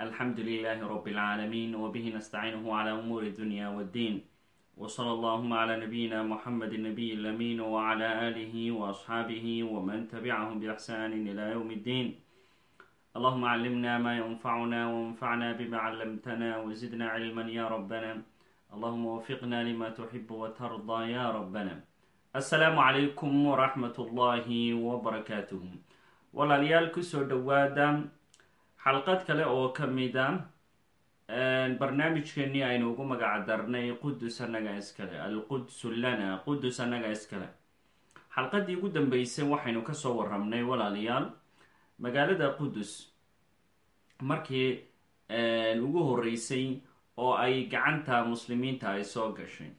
الحمد لله رب العالمين وبه نستعينه على أمور الدنيا والدين وصلى اللهم على نبينا محمد النبي الأمين وعلى آله وأصحابه ومن تبعهم بإحسان إلى يوم الدين اللهم علمنا ما ينفعنا وانفعنا بما علمتنا وزدنا علما يا ربنا اللهم وفقنا لما تحب وترضى يا ربنا السلام عليكم ورحمة الله وبركاته walaalayaal kusoo dhowaada xalqad kale oo ka mida barnaamijkeenii aynu ugu magaca darnay qudus annaga iskale alqudsu lana qudus annaga iskale. Xalqadii ugu dambeysay waxaynu ka soo warramnay walaalayaal magaalada qudus. Markii ugu horeysay oo ay gacanta muslimiinta ay soo gashay.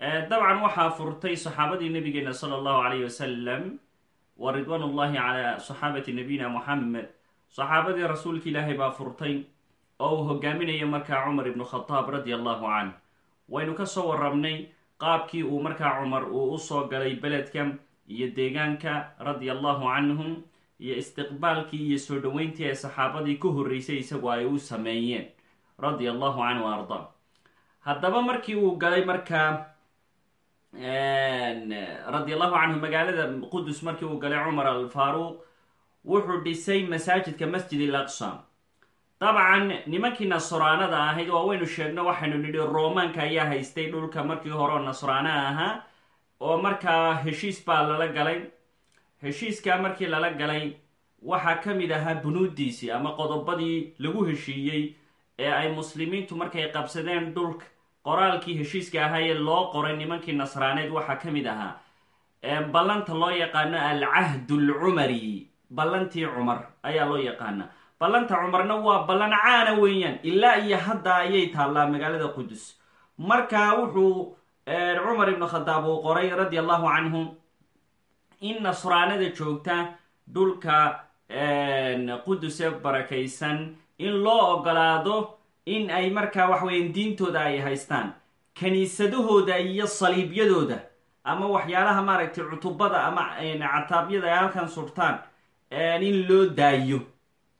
Dabcan waxaa furtay saxaabadii nabigeena sala allahu calayh wasalam wa ridwaan ullahi calaa saxaabati nabiyina moxamed saxaabadii rasuulka ilaahay baa furtay oo uu hogaaminaya markaa cumar ibnu khadaab radi allahu canh waynu ka soo warramnay qaabkii uu markaa cumar uu u soo galay beledka iyo deegaanka radia allahu canhum iyo istiqbaalkii iyo soo dhoweyntii ay saxaabadii ka horreysay isagu ay u sameeyeen radia allahu canhu arda. Haddaba markii uu galay markaa radi allahu canhu magaalada qudus markii uu galay cumar alfaaruuq wuxuu dhisay masaajidka masjid al aqsa dabcan nimankii nasraanada ahayd waa waynu sheegno waxaynu nidhi romaanka ayaa haystay dhulka markii hore oo nasraana ahaa oo markaa heshiis baa lala galay. Heshiiskaa markii lala galay waxaa ka mid ahaa bunuudiisii ama qodobadii lagu heshiiyey ee ay muslimiintu markay qabsadeen dhulka. Qoraalkii heshiiska ahaayee loo qoray nimankii nasraaneed waxaa ka mid ahaa ballanta loo yaqaano alcahd alcumari ballantii cumar ayaa loo yaqaana ballanta cumarna waa ballan caana weeyaan ilaa iyo hadda ayay taallaa magaalada qudus markaa wuxuu cumar ibnu khadaab uu qoray radi allahu canhu in nasraanada joogta dhulka qudus ee barakaysan in loo ogolaado in ay markaa waxweeyaan diintooda ay haystaan. Kiniisadahooda iyo saliibyadooda ama waxyaalaha maaragtay cutubada ama cataabyada ay halkan surtaan in loo daayo.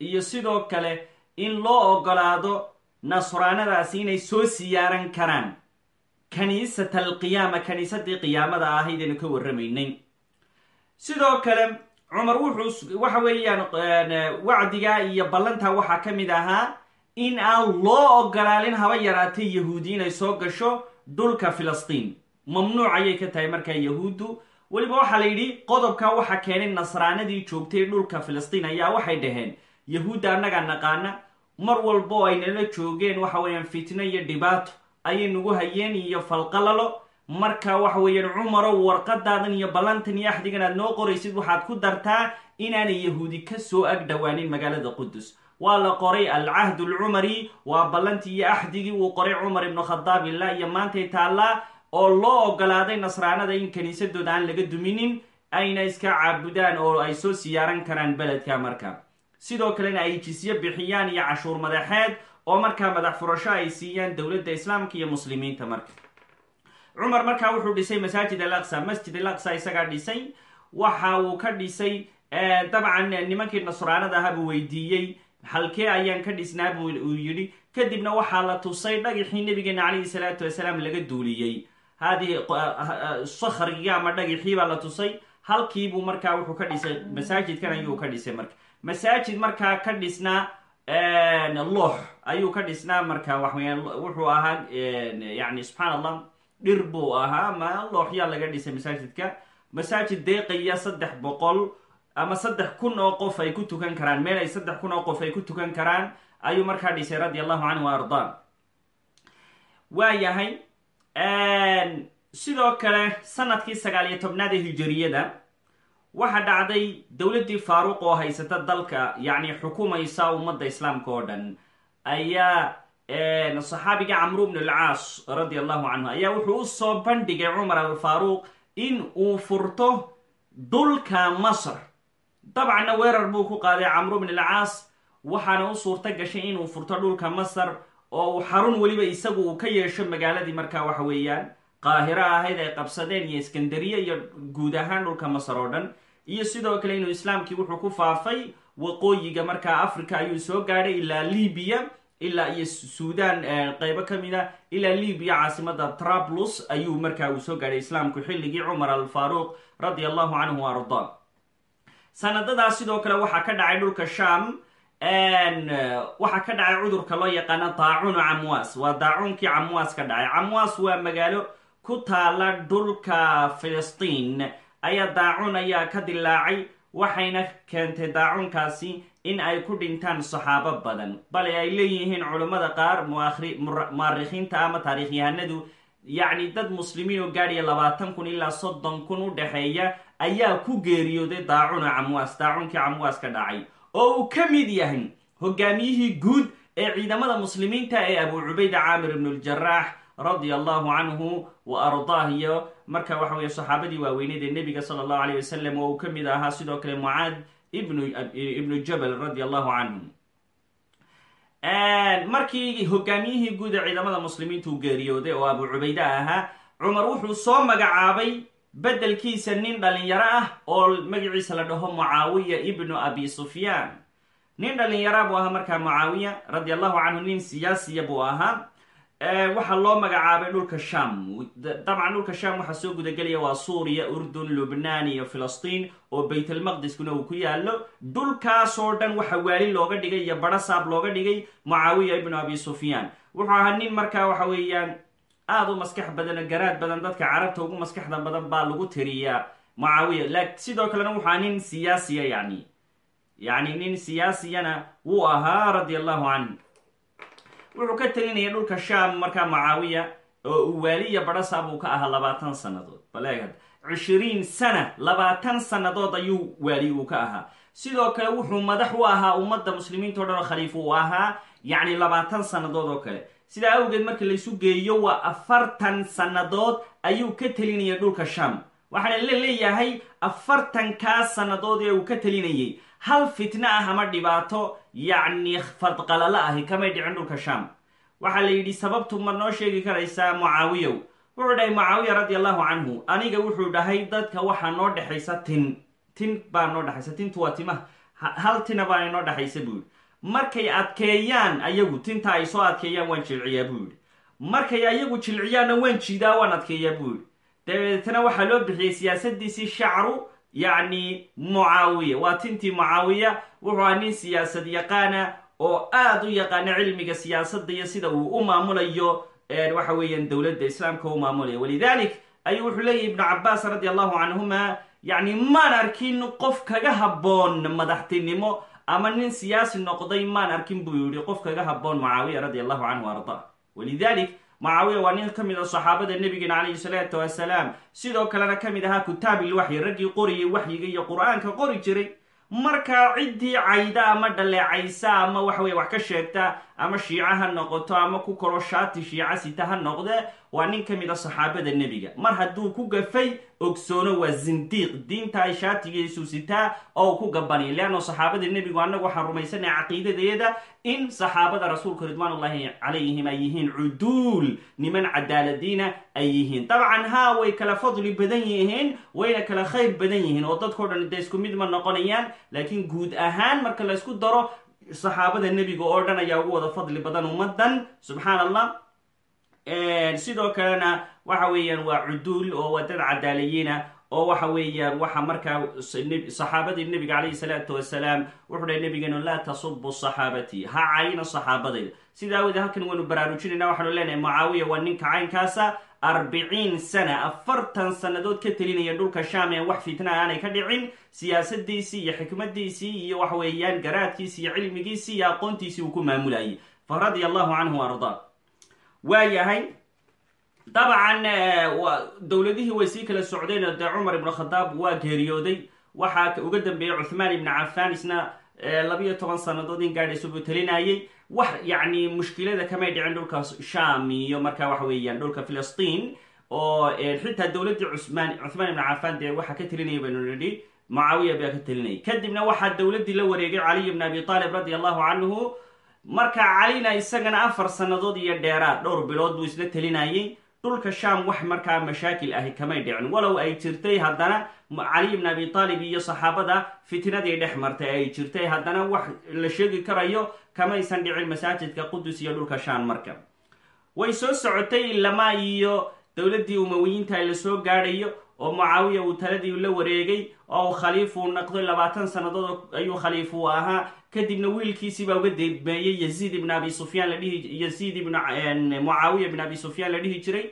Iyo sidoo kale in loo ogolaado nasraanadaasi inay soo siyaaran karaan. Kaniisat alqiyaama kaniisadii qiyaamada ahayd aynu ka warramaynay. Sidoo kale cumar wuxuu waxa weeyaan wacdiga iyo ballantaa waxaa ka mid ahaa in aan loo ogolaalin haba yaraatay yahuudi inay soo gasho dhulka filistiin. Mamnuuc ayay ka tahay markaa yahuuddu weliba waxaa la yidhi qodobkaa waxaa keenay nasraanadii joogtay dhulka filistiin ayaa waxay dhaheen yahuudda annagaa naqaana mar walba oo ay nala joogeen waxa weeyaan fitno iyo dhibaato ayay nagu hayeen iyo falqalalo. Marka waxa weeyaan cumarow warqadaadan iyo ballantan iyo axdigan aad noo qoraysid waxaad ku dartaa inaanay yahuudi ka soo ag dhowaanin magaalada qudus waa la qoray alcahd alcumari waa ballantii iyo axdigii uu qoray cumar ibnu khadaab ilaa iyo maantay taallaa oo loo ogolaaday nasraanada in kiniisadooda aan laga duminin ayna iska caabudaan oo ay soo siyaaran karaan beledka marka. Sidoo kalena ay jisyo bixiyaan iyo cashuur madaxeed oo markaa madax furasho ay siiyaan dowladda islaamka iyo muslimiinta marka. Cumar markaa wuxuu dhisay masaajid al aqsa masjid al aqsa isagaa dhisay. Waxa uu ka dhisay dabcan nimankii nasraanada aha buu weydiiyey. Halkee ayaan ka dhisnaa buu uu yidhi. Kadibna waxaa la tusay dhagixii nabigeena calayhi salaatu wasalaam laga duuliyey haadihi sakhrigii ama dhagixii baa la tusay. Halkiibuu markaa wuxuu ka dhisay masaajidkan ayuu ka dhisay marka. Masaajid markaa ka dhisnaa loox ayuu ka dhisnaa marka waxweyaan wuxuu ahaa yani subxaan allah dhir buu ahaa ama looxyaa laga dhisay masaajidka. Masaajid deeqaya saddex boqol ama saddex kun oo qof ay ku tukan karaan. Meel ay saddex kun oo qof ay ku tukan karaan ayuu markaa dhisay radi allahu canhu wa arda. Waa yahay sidoo kale sannadkii sagaal iyo tobnaad ee hijiriyada waxaa dhacday dowladdii faaruq oo haysata dalka yacni xukumaysa ummadda islaamka oo dhan. Ayaa saxaabiga camru bn alcaas radi allahu canhu ayaa wuxuu u soo bandhigay cumar alfaaruuq in uu furto dhulka masr. Dabcanna weerar buu ku qaaday camru bn alcaas waxaana u suurto gashay inuu furto dhulka masr oo uu xarun weliba isagu uu ka yeesho magaaladii markaa waxa weeyaan qaahiro ahayd ay qabsadeen iyo iskandariya iyo guud ahaan dhulka masar oo dhan. Iyo sidoo kale inuu islaamkii wuxuu ku faafay waqooyiga markaa africa ayuu soo gaadhay ilaa libiya ilaa iyo suudan qeybo ka mid a ilaa libiya caasimada trablus ayuu markaa uu soo gaadhay islaamku xilligii cumar alfaaruuq radi allahu canhu arda. Sanadadaas sidoo kale waxaa ka dhacay dhulka sham waxaa ka dhacay cudurka loo yaqaano daacunu camwaas waa daacuunkii camwaas ka dhacay. Camwaas waa magaalo ku taala dhulka filistiin. Ayaa daacun ayaa ka dilaacay waxayna keentay daacunkaasi in ay ku dhintaan saxaabo badan. Bale ay leeyihiin culammada qaar mu'arikhiinta ama taarikhyahanadu yacni dad muslimiin oo gaadhaya labaatan kun ilaa soddon kun u dhexeeya ayaa ku geeriyooday daacuna camwaas daacunkii camwaas ka dhacay oo uu ka mid yahay hogaamiyihii guud ee ciidamada muslimiinta ee abu cubayda caamir ibn ljaraax radia allahu canhu wa ardaah iyo marka waxa weye saxaabadii waaweyneed ee nebiga sala allahu aleyh wasalam oo uu ka mid ahaa sidoo kale mucaad ibnu jabal radia allahu canhu markii hogaamiyihii guud ee ciidamada muslimiinta uu geeriyooday oo abu cubayde ahaa cumar wuxuu soo magacaabay bedelkiisa nin dhalinyaro ah oo magaciisa la dhaho mucaawiya ibnu abi sufyaan. Nin dhalinyara buu ahaa markaa mucaawiya radi allahu canhu nin siyaasiya buu ahaa. Waxaa loo magacaabay dhulka sham dabcan dhulka sham waxaa soo gudagelaya waa suuriya urdun lubnaan iyo filistiin oo baytalmaqdiskuna uu ku yaalo dhulkaasoo dhan waxa waali looga dhigay iyo barasaab looga dhigay mucaawiya ibnu abi sufyaan. Wuxuu ahaa nin markaa waxa weeyaan aada u maskax badan oo garaad badan dadka carabta ugu maskaxda badan baa lagu tiriyaa mucaawiya. Sidoo kalena ahaa nin siyaasiya yani yacni nin siyaasiyana wuu ahaa radi allahu canhu wuxuu ka telinaya dhulka sham markaa mucaawiya oo uu waaliya barasaab uu ka ahaa labaatan sannadood. Baleegad cishiriin sana labaatan sannadood ayuu waali uu ka ahaa. Sidoo kale wuxuu madax u ahaa ummadda muslimiinta o dhan oo khaliif uu ahaa yacni labaatan sannadood oo kale sidaa awgeed marka laysu geeyo waa afartan sannadood ayuu ka telinaya dhulka sham. Waxaana la leeyahay afartankaas sannadood ee uu ka telinayay hal fitno ah ama dhibaato yacni fadqalalo ahi kamay dhicin dhulka sham. Waxaa la yidhi sababtu ma noo sheegi karaysaa mucaawiyow? Wuxuu dhahay mucaawiya radi allahu canhu aniga wuxuu dhahay dadka waxaa noo dhexaysa tin. Tin baa noo dhexaysa tintu waa timaha hal tina baa inoo dhexaysa buu markay adkeeyaan ayagu tinta ay soo adkeeyaan waan jilciyaa buu yidhi. Markay ayagu jilciyaanna waan jiidaa waan adkeeyaa buu yidhi. Dabeetna waxaa loo bixiyey siyaasadiisii shacru yacni mucaawiya. Waa tintii mucaawiya wuxuu ahaa nin siyaasad yaqaana oo aada u yaqaana cilmiga siyaasadda iyo sida uu u maamulayo waxa weeyaan dowladda islaamka u maamulaya. Walidalik ayuu wuxuu leeyahy ibnu cabaas radi allahu canhuma yacni maan arkin qof kaga habboon madaxtinimo ama nin siyaasi noqday maan arkin buu yihi qof kaga habboon mucaawiya radi allahu canhu arda. Walidalik mucaawiya waa nin ka mid a saxaabada nebigeena calayhi salaatu wasalaam sidoo kalena ka mid ahaa kutaabilwaxyi raggii qoriyay waxyiga iyo qur'aanka qori jiray. Markaa ciddii cayda ama dhaleecaysa ama waxaweye wax ka sheegta ama shiica ha noqoto ama ku kalo shaati shiica sita ha noqde waa nin ka mid a saxaabada nebiga. Mar hadduu ku gafay ogsoono waa zindiiq. Diinta ay shaatigiisu sitaa oo ku gabanay leanno saxaabada nebigu annagu waxaan rumaysanay caqiidadeeda in saxaabada rasuulka ridwaanullahi calayhim ay yihiin cuduul. Niman cadaaladiina ay yihiin. Dabcan haa way kala fadli badan yihiin wayna kala khayr badan yihiin. Oo dadkao dhan de isku mid ma noqonayaan laakiin guud ahaan marka la ysku daro saxaabada nebiga oo dhan ayaa ugu wada fadli badan ummadan subxaan allah sidoo kalena waxa weeyaan waa cuduul oo waa dad cadaalayiina oo waxa weeyaan waxa markaa saxaabadii nebiga calayhi salaatu wasalaam wuxuu dhahay nebigeenu laa tasubu saxaabati. Ha cayna saxaabadayda. Sida aawodee halkan waynu baraarujinayna waxaanu leenahay mucaawiya waa ninka caynkaasa arbiciin sana afartan sannadood ka telinaya dhulka sham ee wax fitna aanay ka dhicin siyaasadiisii iyo xikmadiisii iyo waxa weeyaan garaadkiisii iyo cilmigiisii iyo aqoontiisii uu ku maamulayay fa radia allahu canhu arda waa yahay. Dabcan dowladihii way sii kala socdeen dee cumar ibnu khadaab waa geeriyooday. Waxaa uga dambeeyey cuthmaan ibnu cafaan isna labiyo toban sannadood in gaadhaysa buu talinayay wax yacni mushkilada kamay dhicin dhulka sham iyo marka waxa weeyaan dhulka filistiin oo xitaa dowladdii cusmaan cuthmaan ibnu cafaan dee waxaa ka telinaya baynu nidhi mucaawiya baa ka telinayay. Kadibna waxaa dowladdii la wareegay caliy bn abi taalib radi allahu canhu marka calina isagana afar sannadood iyo dheeraad dhowr bilood buu isla telinayay. Dhulka sham wax markaa mashaakil ahi kamay dhicin. Walow ay jirtay haddana caliy bn abi taalib iyo saxaabada fitnadii dhex martay ay jirtay. Haddana wax la sheegi karayo kamaysan dhicin masaajidka qudus iyo dhulka sham marka. Way soo socotay lama iyo dowladdii umawiyiinta la soo gaadhayo oo mucaawiya uu taladii la wareegay oo uu khaliifuu naqday labaatan sannadood ayuu khaliifuu ahaa. Kadibna wiilkiisiibaa uga deedmeeyey yaziid ibn abi sufyaan ladhihi yaziid ibn mucaawiya ibn abi sufyaan la dhihi jiray.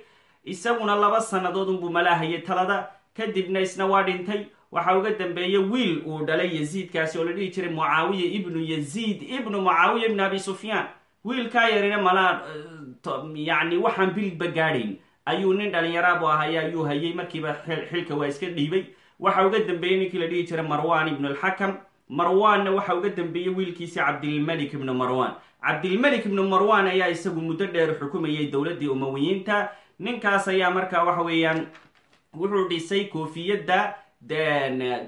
Isaguna laba sannadood unbuu malaahayay talada. Kadibna isna waa dhintay. Waxaa uga dambeeyey wiil uu dhalay yaziidkaasi oo la dhihi jiray mucaawiya ibnu yaziid ibnu mucaawiya ibn abi sufyaan. Wiilkaa yarina malaa yacni waxaan bilba gaadhayn ayuu nin dhalinyaraabu ahaya ayuu hayay. Markiiba xilka waa iska dhiibay. Waxa uga dambeeyey ninkii la dhihi jiray marwan ibnu alxakam marwanna waxa uga dambeeyey wiilkiisii cabdilmalik ibnu marwan cabdilmalik ibnu marwan ayaa isagu muddo dheer xukumayay dowladdii umawiyiinta. Ninkaas ayaa marka waxa weeyaan wuxuu dhisay koofiyadda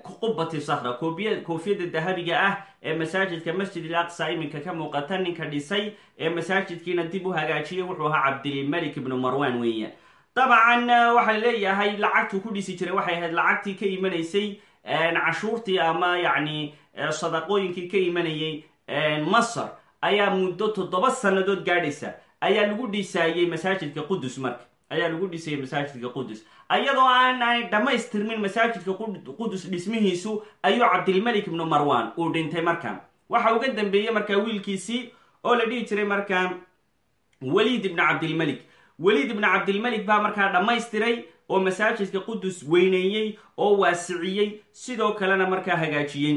qubati sahra. Koofiyadda dahabiga ah ee masaajidka masjid al aqsa iminka ka muuqata ninka dhisay ee masaajidkiina dib u hagaajiyay wuxuu ahaa cabdilmalik ibnu marwan weeyaan dabcan waxaa leeyahay lacagtuu ku dhisi jiray. Waxay ahayd lacagtii ka imanaysay cashuurtii ama yacni sadaqooyinkii ka imanayay masar. Ayaa muddo toddoba sannadood gaadhaysa. Ayaa lagu dhisaayey masaajidka qudus marka. Ayaa lagu dhisayay masaajidka qudus ayadoo aanay dhammaystirmin masaajidka qudus dhismihiisu ayuu cabdilmalik ibnu marwan uu dhintay marka waxa uga dambeeyey markaa wiilkiisii oo la dhihi jiray markaa waliid ibnu cabdilmalik waliid ibnu cabdilmalik baa markaa dhammaystiray oo masaajidka qudus weyneeyey oo waasiciyey sidoo kalena markaa hagaajiyey.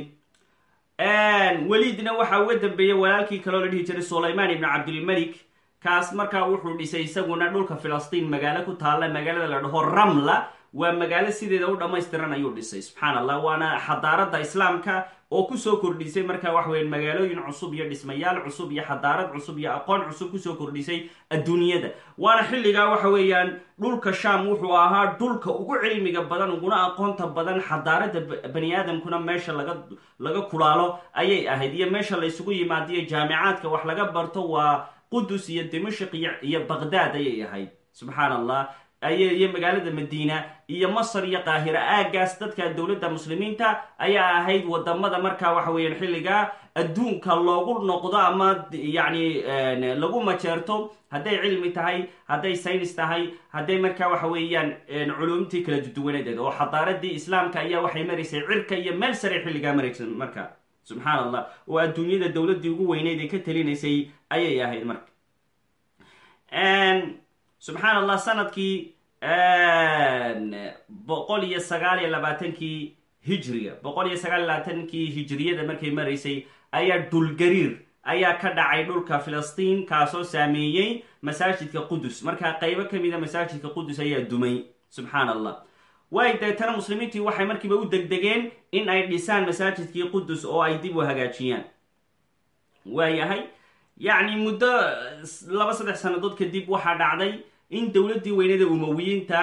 Weliidna waxa uga dambeeyey walaalkii kaleo la dhihi jiray sulaymaan ibnu cabdilmalik kaas markaa wuxuu dhisay isaguna dhulka filistiin magaalo ku taalla magaalada la dhaho ramla waa magaalo sideeda u dhammaystiran ayuu dhisay subxaan allah waana xadaarada islaamka oo ku soo kordhisay markaa wax weyan magaalooyin cusub iyo dhismayaal cusub iyo xadaarad cusub iyo aqoon cusub ku soo kordhisay adduunyada. Waana xilligaa waxa weeyaan dhulka sham wuxuu ahaa dhulka ugu cilmiga badan uguna aqoonta badan xadaarada bani aadamkuna meesha laga laga kulaalo ayay ahayd. Iyo meesha la ysugu yimaadiyo jaamicaadka wax laga barto waa qudus iyo dimashik iyo baqdaad ayay ahayd subxaan allah iyo magaalada madiina iyo masar iyo qaahira aagaas dadka dowladda muslimiinta ayaa ahayd waddamada markaa waxa weeyaan xilligaa adduunka loogu noqdo ama yacni lagu majeerto hadday cilmi tahay hadday saynis tahay hadday markaa waxa weeyaan culumtii kala duduwanedeed oo xadaaradii islaamka ayaa waxay maraysay cirka iyo meel sare xilligaa maraysa marka. Subxaan allah oo adduunyada dowladdii ugu weyneyd ee ka talinaysay ayay ahayd marka subxaan allah sannadkii boqol iyo sagaal iyo labaatankii hijriga boqol iyo sagaal iyo labaatankii hijriyada markay maraysay ayaa dhulgariir ayaa ka dhacay dhulka filistiin kaasoo saameeyey masaajidka qudus markaa qeybo kamida masaajidka qudus ayaa dumay. Subxaan allah waay deetana muslimiintii waxay markiiba u degdegeen in ay dhisaan masaajidkii qudus oo ay dib u hagaajiyaan. Waayahay yacni muddo laba saddex sannadood kadib waxaa dhacday in dowladdii weynada umawiyiinta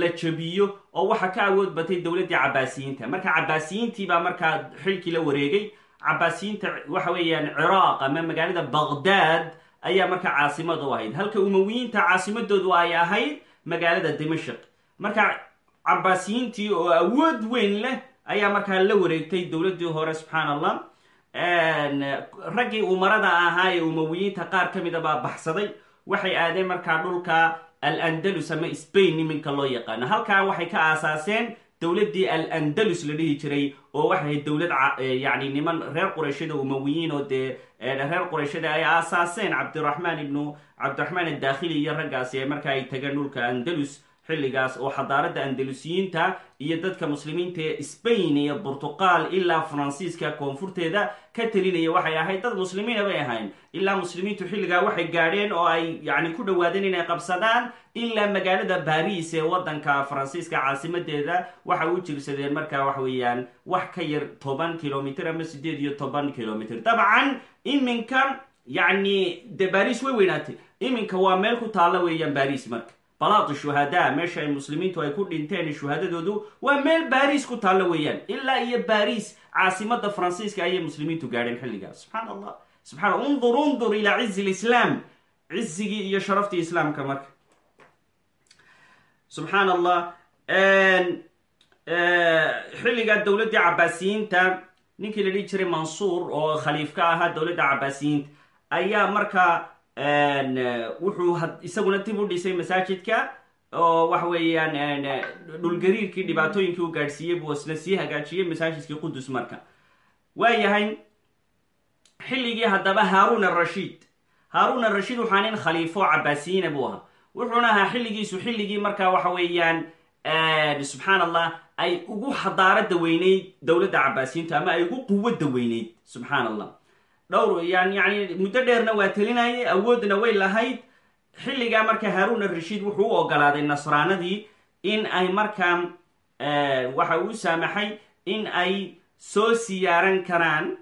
la jabiyo oo waxaa ka awood batay dowladdii cabaasiyiinta marka cabaasiyiintii baa markaa xilkii la wareegay. Cabaasiyiinta waxa weeyaan ciraaq ama magaalada baqdaad ayaa markaa caasimad ahayd. Halka umawiyiinta caasimadoodu ay ahayd magaalada dimashik marka cabaasiyiintii oo awood weyn leh ayaa markaa la wareegtay dowladdii hore subxaan allah raggii umarada ahaa ee umawiyiinta qaar ka mida baa baxsaday. Waxay aadeen markaa dhulka al andalus ama spain iminka loo yaqaano halkaa waxay ka aasaaseen dowladdii al andalus la dhihi jiray oo waxay dowlad yacni niman reer qurayshada umawiyiin oo dee reer qurayshada ay aasaaseen cabdiraxmaan ibnu cabdiraxmaan adaakhili iyo raggaasi ee marka ay tageen dhulka andalus xilligaas oo xadaaradda andalusiyiinta iyo dadka muslimiinta ee spain iyo burtuqal ilaa faransiiska koonfurteeda ka telinaya waxay ahayd dad muslimiina bay ahayn. Ilaa muslimiintu xilligaa waxay gaadheen oo ay yacni ku dhowaadeen inay qabsadaan ilaa magaalada baris ee waddanka faransiiska caasimadeeda waxa u jirsadeen markaa wax weeyaan wax ka yar toban kilomitr ama sideed iyo toban kilomitr dabcan iminka yacni de baris way weynaatay iminka waa meel ku taalla weeyaan baris marka balaad shuhadaa meesha ay muslimiintu ay ku dhinteen shuhadadoodu waa meel baris ku taalla weeyaan. Ilaa iyo baris caasimada faransiiska ayay muslimiintu gaadheen xilligaas. Subxaan allah subxana undur undur ilaa cizi lislaam. Cizigii iyo sharaftii islaamka marka. Subxaan allah xilligaa dowladdii cabaasiyiinta ninkii la dhihi jiray mansuur oo khaliif ka ahaa dowladda cabaasiyiinta ayaa markaa wuxuu isaguna dib u dhisay masaajidka oo waxa weeyaan dhulgariirkii dhibaatooyinkii u gaadhsiiyey buu isna sii hagaajiyey masaajidkii qudus marka. Waayahay xilligii haddaba haaruun arashiid haaruun arashiid waxaa nin khaliifo cabaasiyiina buu ahaa. Wuxuuna ahaa xilligiisu xilligii markaa waxa weeyaan subxaan allah ay ugu xadaarada weyneyd dowladda cabaasiyiinta ama ay ugu quwadda weyneyd subxaan allah dhowr yan yani muddo dheerna waa telinayay awoodna way lahayd. Xilligaa marka haaruun arashiid wuxuu u ogolaaday nasraanadii in ay markaa waxa uu saamaxay in ay soo siyaaran karaan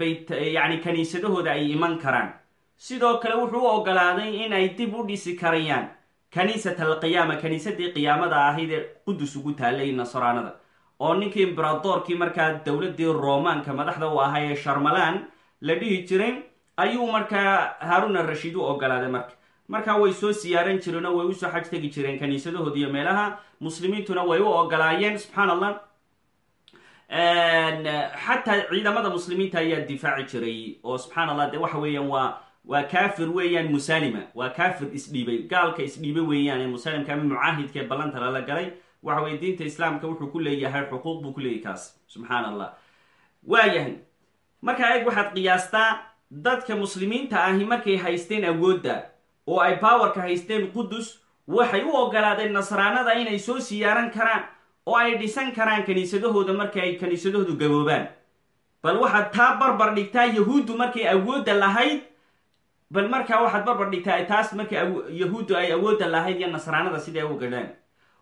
bayt yani kaniisadahooda ay iman karaan. Sidoo kale wuxuu u ogolaaday in ay dib u dhisi karayaan kaniisat alqiyaama kaniisadii qiyaamada ahayd qudus ugu taalay nasraanada. Oo ninkii imberadoorkii markaa dowladii romaanka madaxda u ahaa ee sharmalan la dhihi jiray ayuu markaa haaruun arashiid u ogolaaday marka. Markaa way soo siyaaran jireen oo way u soo xaj tegi jireen kaniisadahood iyo meelaha muslimiintuna way u ogolaayeen subxaan allah xataa ciidamada muslimiinta ayaa difaaci jiray oo subxaan allah de waxa weeyaan waa waa kafir weeyaan musalima waa kafir isdhiibay gaalka isdhiibay weeyaan ee musalimka ama mucaahidka ee ballanta galay. Waxa weye diinta islaamka wuxuu ku leeyahay xuquuq buu ku leeyahy kaas subxaan allah waayahay markaa eeg waxaad qiyaastaa dadka muslimiinta ahi markay haysteen awoodda oo ay powerka haysteen qudus waxay u ogolaadeen nasraanada inay soo siyaaran karaan oo ay dhisan karaan kaniisadahooda marka ay kaniisadahoodu gaboobaan. Bal waxaad taa barbar dhigtaa yahuuddu markay awoodda lahayd bal markaa waxaad barbar dhigtaa taas markii yahuuddu ay awoodda lahayd iyo nasraanada sidai ay u gadhaan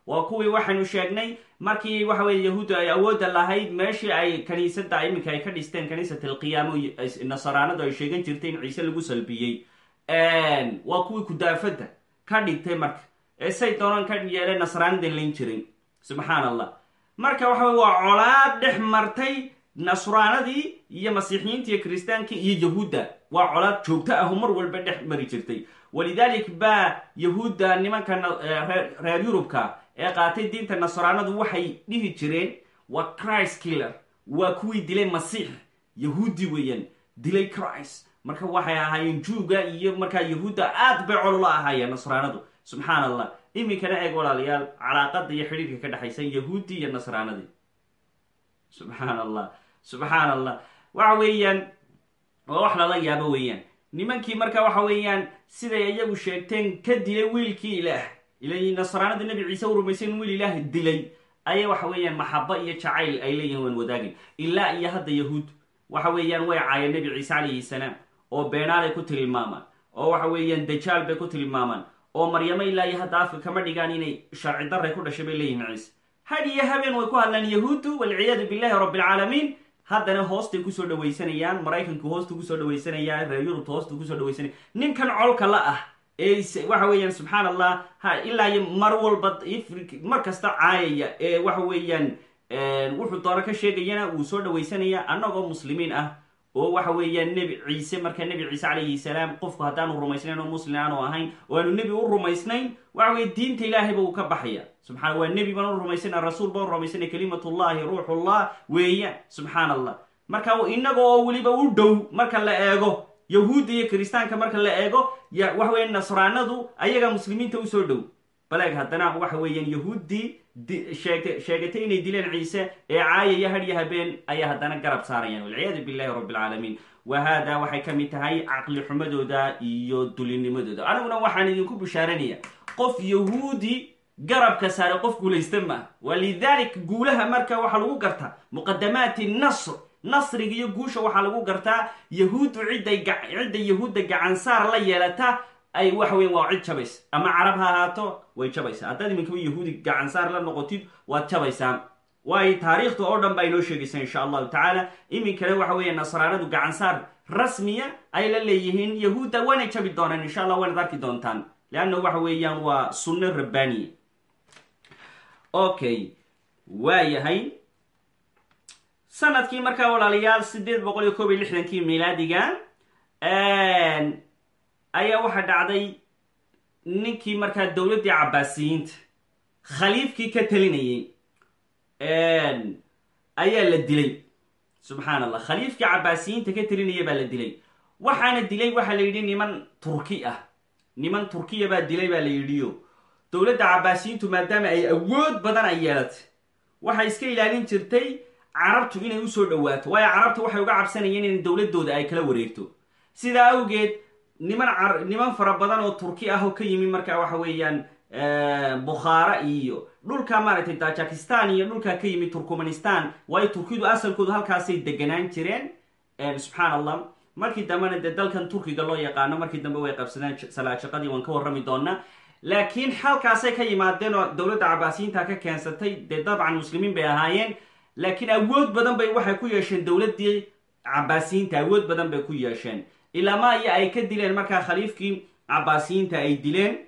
waa kuwii waxaynu sheegnay markii waxa weye yahuuddu ay awoodda lahayd meeshii ay kaniisada iminka ay ka dhisteen kaniisat alqiyaamo nasraanadu ay sheegan jirtay in ciise lagu salbiyey. Waa kuwii kudaafadda ka dhigtay marka. Ee say doonaan ka yeeleen nasraanida layn jiray subxaan allah marka waxa wey waa colaad dhex martay nasraanadii iyo masiixiyiinta iyo kiristaankii iyo yahuudda. Waa colaad joogto ah oo mar walba dhex mari jirtay. Walidalik baa yahuudda nimanka reer yurubka ee qaatay diinta nasraanadu waxay dhihi jireen waa christ killer. Waa kuwii dilay masiix. Yahuudi weeyaan dilay christ. Marka waxay ahaayeen juuga iyo markaa yahuudda aad bay cololo ahaayeen nasraanadu subxaan allah iminkana eeg walaalayaal calaaqada iyo xidhiirka ka dhexaysa yahuudi iyo nasraanadii subxaan allah subxaan allah waxa weeyaan waa wax lala yaabo weeyaan. Nimankii marka waxa weeyaan siday iyagu sheegteen ka dilay wiilkii ilaah ila nasraanada nebi ciise u rumaysan wiil ilaah dilay. Ayay waxa weeyaan maxaba iyo jacayl ay leeyihiin waan wadaagin. Ilaa iyo hadda yahuud. Waxa weeyaan way caayeen nebi ciise calayhi salaam oo beenaalay ku tilmaamaan oo waxa weeyaan dajaal bay ku tilmaamaan oo maryamo ilaa iyo hadda afka kama dhigaan inay sharci darray ku dhashay bay leeyihiin ciise. Had iyo habeen way ku hadlaan yahuuddu walciyaadu billahi rabbilcaalamiin haddana hoostay ku soo dhawaysanayaan maraykanku hoosta ku soo dhawaysanayaan reer yurubta hoosta ku soo dhawaysanaya ninkan colka la ah waxa weeyaan subxaan allah ilaa mar walba mar kasta caayaya. Ee waxa weeyaan wuxuu doono ka sheegayana wuu soo dhawaysanaya annagoo muslimiin ah oo waxa weeyaan nebi ciise marka nebi ciise calayhi salaam qofku haddaanu rumaysnayn oo muslim aanu ahayn oo aanu nebi u rumaysnayn waxa weye diinta ilaahayba uu ka baxaya. Subxana waa nebi baan u rasuul baan u rumaysana kalimatullahi ruuxullah weeyaan subxaan allah marka inaga oo weliba u dhow marka la eego yahuudda iyo kiristaanka marka la eego waxa weya nasraanadu ayaga muslimiinta u soo dhow. Baleeg haddana waxa weeyaan yahuuddii sheegatay inay dileen ciise ee caayaya hadyo habeen ayaa haddana garab saarayaan. Walciyaadu billahi rabbilcaalamiin wa haada waxay ka mid tahay caqli xumadooda iyo dulinimadooda aniguna waxaan idinku bishaaranaya qof yahuudi garabka saare qof guulaysta maaha walidalik guulaha marka waxaa lagu gartaa muqadamaati nasr nasriga iyo guusha waxaa lagu gartaa yahuuddu cidda yahuudda gacansaar la yeelata ay waxa weyan waa cid jabaysa ama carab ha ahaato way jabaysaa haddaad iminkaba yahuudi gacansaar la noqotid waad jabaysaa waayo taariikhda oo dhan baa inoo sheegaysa insha allahu tacaala. Iminkana waxa weeye nasraanadu gacansaar rasmiya ay la leeyihiin. Yahuudda waanay jabi doonaan insha allah waanad arki doontaan. Leanna waxa weeyaan waa sunno rabbaaniya okay waayahay sannadkii markaa walaalayaal sideed boqol iyo koob iyo lixdankii milaadiga ayaa waxaa dhacday ninkii markaa dowladdii cabaasiyiinta khaliifkii ka talinayay ayaa la dilay. Subxaan allah khaliifkii cabaasiyiinta ka talinaya baa la dilay. Waxaana dilay waxaa la yidhi niman turki ah. Niman turkiya baa dilay baa la yidhiyo. Dowladda cabaasiyiintu maadaama ay awood badan ay yeelatay waxay iska ilaalin jirtay carabtu inay u soo dhowaato. Waayo carabta waxay uga cabsanayeen in dowladooda ay kala wareegto. Sidaa awgeed niman niman fara badan oo turki ah oo ka yimi markaa waxa weeyaan bukhaara iyo dhulka maaragtay tajakistan iyo dhulkaa ka yimi turkmanistan waayo turkidu asalkoodu halkaasay deganaan jireen. Subxaan allah markii dambena dee dalkan turkiga loo yaqaano markii dambe way qabsadeen salaajaqadii waan ka warrami doonaa laakiin halkaasay ka yimaadeen oo dowladda cabaasiyiinta ka keensatay dee dabcan muslimiin bay ahaayeen laakiin awood badan bay waxay ku yeesheen dowladdii cabaasiyiinta awood badan bay ku yeesheen. Ilaama iyo ay ka dileen markaa khaliifkii cabaasiyiinta ay dileen?